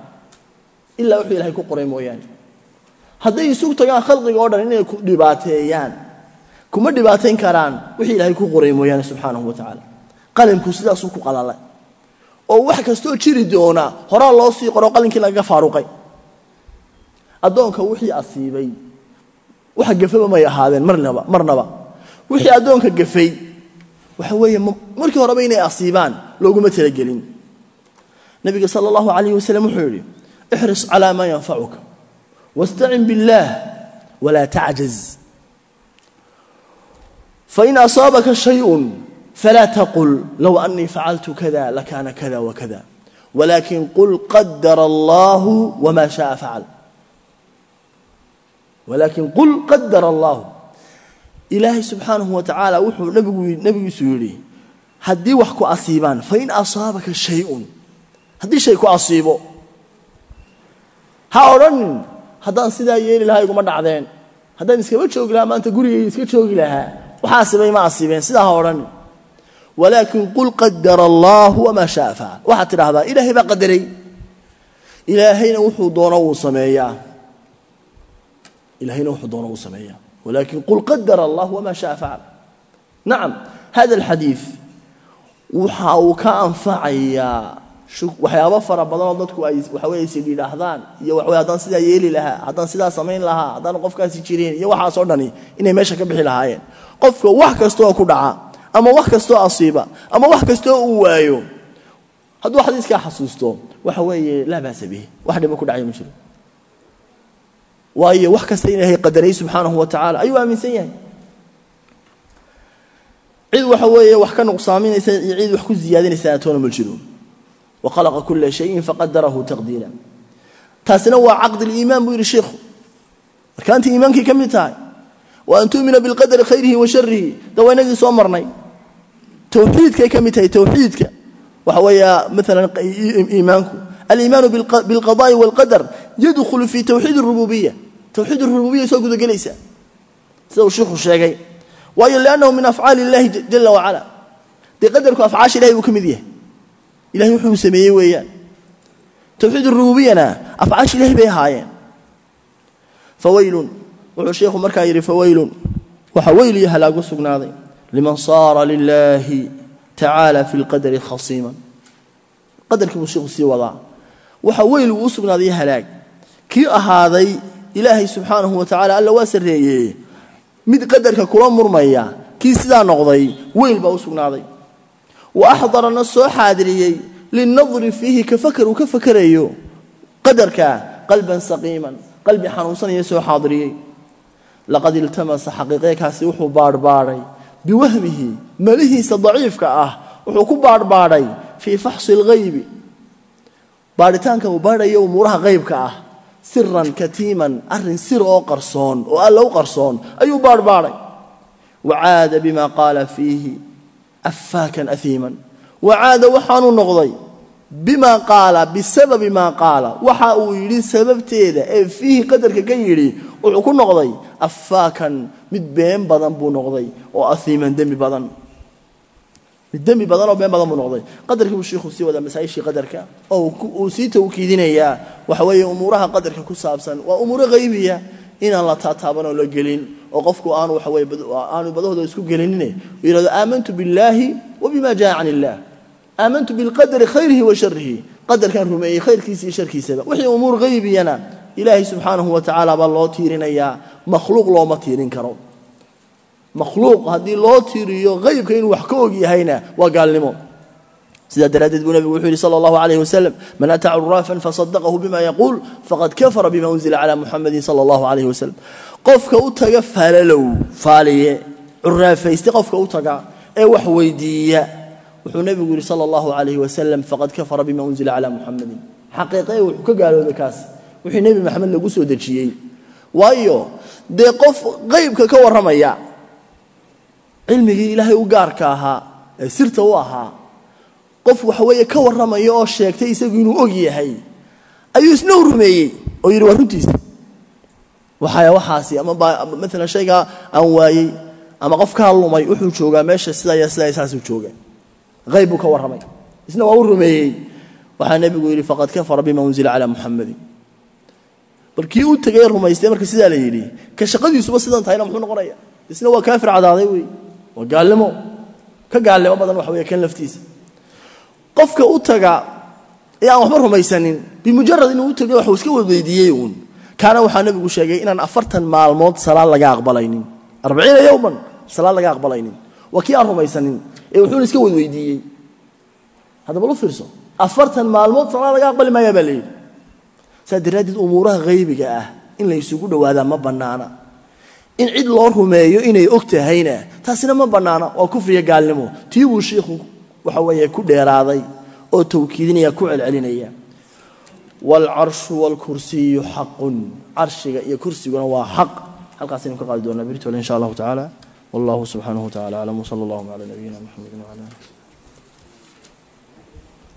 Ilaa wuxuu ilahay ku qoray mooyaane. Hadday isugu tagaan khalqiga oo dhan inay ku dhibaateeyaan kuma dhibaateyn karaan wixii ilaahay ku qoray mooyaane subxaanahu wa tacaala. Qalimku sidaasuu ku qalalay oo wax kastoo jiri doona horaa loo sii qoro qalinkii lagaga faaruqay. Addoonka wixii asiibay waxa gafaba may ahaadeen marnaba marnaba wixii addoonka gafay waxa weeye markii horeba inay asiibaan looguma talagelin nabiga sala allahu calayh wasalam wuxuu yidhi ixris calaa maa yanfacuka wastacin biاllaah walaa tacjaz fain asaabaka shayءun falaa taqul low anii facaltu kada lakaana kada wakada walakin qul qadara allahu wma shaءa facal walakin qul qadara allahu ilaahay subxaanahu wa tacaala wuxuu nabigiisu yidhi haddii wax ku asiibaan fain asaabaka shayun haddii shay ku asiibo ha odhanin haddaan sidaa yeeli lahaa iguma dhacdeen. Haddaan iskama joogi lahaa maanta gurigayga iska joogi lahaa. Waxa asibay ma asiibeen. Sidaa ha odhanin walaakin qul qadara allahu wamaa shaaa facal waxaad tidhaahdaa ilaahay baa qadaray ilaahayna wuxuu doono wuu sameeyaa. Ilahayna wuxuu doono wuu sameeyaa. Walakin qul qadara allah wma shaءa facal nacam hada alxadiid waxa uu ka anfacayaa waxyaabo fara badanoo dadku ay waxaweye is yidhaahdaan iyo waxaweye haddaan sidaa yeeli lahaa haddaan sidaa samayn lahaa haddaan qofkaasi jirin iyo waxaasoo dhani inay meesha ka bixi lahaayeen. Qofka wax kastooo ku dhaca ama wax kastoo asiiba ama wax kastoo uu waayo hadduu xadiiskaa xasuusto waxa weeye laa ba'sa bih wax dhiba ku dhacay ma jiro. Waayo wax kasta in ilahay qadaray subxaanahu wa tacala ayuu aaminsan yahay. Cid waxa weeye wax ka nuqsaaminaysa iyo cid wax ku ziyaadinaysa toona ma jiro wa khalaqa kula shayin faqadarahu taqdiira taasina waa caqdi liimaan buu yidhi sheikhu. Arkaantii iimaankay ka mid tahay wa an tu'mina bilqadari khayrihi wa sharihi da waa inagii soo marnay. Towxiidkay ka mid tahay towxiidka waxa weeya maalan iimaanku. Aliimaanu bilqada'i walqadar yadkhulu fi towxiid rububiya towxiid rububiya soo gudagelaysa sida uu shiikhu sheegay waayo liannahu min afcaali illahi jala wacala dee qadarku afcaasha ilahay buu ka mid yahay ilahay wuxuu sameeyey weeyaan. Towxiid rububiyana afcaasha ilahay bay ahaayeen. Fawaylun wuxuu sheikhu markaa yidhi fawaylun. Waxa weyl iyo halaag u sugnaaday. Liman saara lilaahi tacaala fi lqadari khasiiman. Qadarkii buu sheikhu sii wadaa. Waxa weyl uu u sugnaaday halaag. Kii ahaaday ilaahay subxaanahu wa tacala alla waa sarreeyey. Mid qadarka kula murmaya kii sidaa noqday weyl wa axdarana soo xaadiriyey linadri fiihi ka fakar uu ka fakarayo qadarka qalban saqiiman qalbi xanuunsanaya soo xaadiriyey. Laqad iltamasa xaqiiqeekaasi wuxuu baadhbaadhay biwahmihi malihiisa daciifka ah wuxuu ku baadhbaadhay fii faxsi alghaybi baadhitaanka uu baadhayo umuuraha qaybka ah siran katiiman arrin sir oo qarsoon oo alla u qarsoon ayuu baadhbaadhay. Wacaada bima affaakan ahiiman wacaada waxaanu noqday bima qaala bisababi maa qaala. Waxa uu yidhi sababteeda ee fiihi qadarka ka yidhi wuxuu ku noqday affaakan mid been badan buu noqday oo ahiiman dembi badan. Mid dembi badan oo been badan buu noqday. Qadarkii buu shiikhuu sii wadaa masaa'ishii qadarka oo uu sii tawkiidinayaa waxa umuuraha qadarka ku saabsan waa umuuro haybiya inaan la taataaban oo la gelin oo qofku aanu waxa weye aanu badahooda isku gelinine. Uu yidhahdo aamantu billaahi wa bima jaa can illah. Aamantu bilqadari khayrihi wa sharihi qadarkaan rumeeyey khayrkiisa iyo sharkiisaba wixii umuur haybiyana ilaahay subxaanahu wa tacaala baa loo tiirinayaa. Makhluuq looma tiirin karo. Makhluuq haddii loo tiiriyo haybka inuu wax ka og yahayna waa gaalnimo sidaa daraaddeed buu nebigu wuxuu yidhi sala allahu calayh wasalam man ataa curaafan fasadaqahu bima yaquul faqad kafara bima unzila cala muxamadin sala allahu calayh wasalam qofka u taga faalalow faaliye curaafayste qofka u taga ee wax weydiiya wuxuu nebigu yidhi sala allahu calayh wasalam faqad kafara bima unzila cala muxamadin xaqiiqee wuxuu ka gaaloobay kaas wixii nebi maxamed lagu soo dejiyey. Waayo dee qof qaybka ka warramaya cilmigii ilaahay u gaarka ahaa ee sirta u ahaa qof waxa weeye ka warramaya oo sheegtay isagu inuu og yahay ayuu isna u oo yidhi waa runtiisa. Waxaya waxaasi ama maalan shaygaa aan waayey ama qof kaa lumay wuxuu joogaa meesha sidaya sidaa saasuu jooga hayb buu ka warramay. Isna waa u rumeeyey. Waxaa nebigu yidhi faqad kafara bima unzila calaa muxamadin bal u tegay rumaystay marka sidaa la yidhi ka shaqadiisuba sidan tahayna muxuu noqonaya isna waa kaafir cadaaday wey waa gaalnimo. Ka gaalnimo badan waxa wey kan laftiisa qofka u taga ee aan waxba rumaysanin bimujarad inuu u tago waxuu iska weydiiyey uun. Kaana waxaa nebigu sheegay inaan afartan maalmood salaad laga aqbalaynin. Arbaciina yowman salaad laga aqbalaynin. Waa rumaysanin ee wuxuuna iska wadweydiiyey haddaba lu fiirso? Afartan maalmood salaad laga aqbali maayaa baa layidhi saa daraaddeed umuuraha haybiga ah in la dhowaadaa ma bannaana. In cid loo rumeeyo inay og tahayna taasina ma bannaana. Waa kufriya gaalnimo. Tii buu shiikhu waxa weeye ku dheeraaday oo tawkiidinaya ku celcelinaya. Waalcarshu waalkursiyu xaqun. Carshiga iyo kursiguna waa xaq. Halkaasaynu ka qaadi doonaa birtole insha allahu tacaala wallahu subxaanahu wa tacala aclam wsala allahuma cala nabiyina muxamedi wcala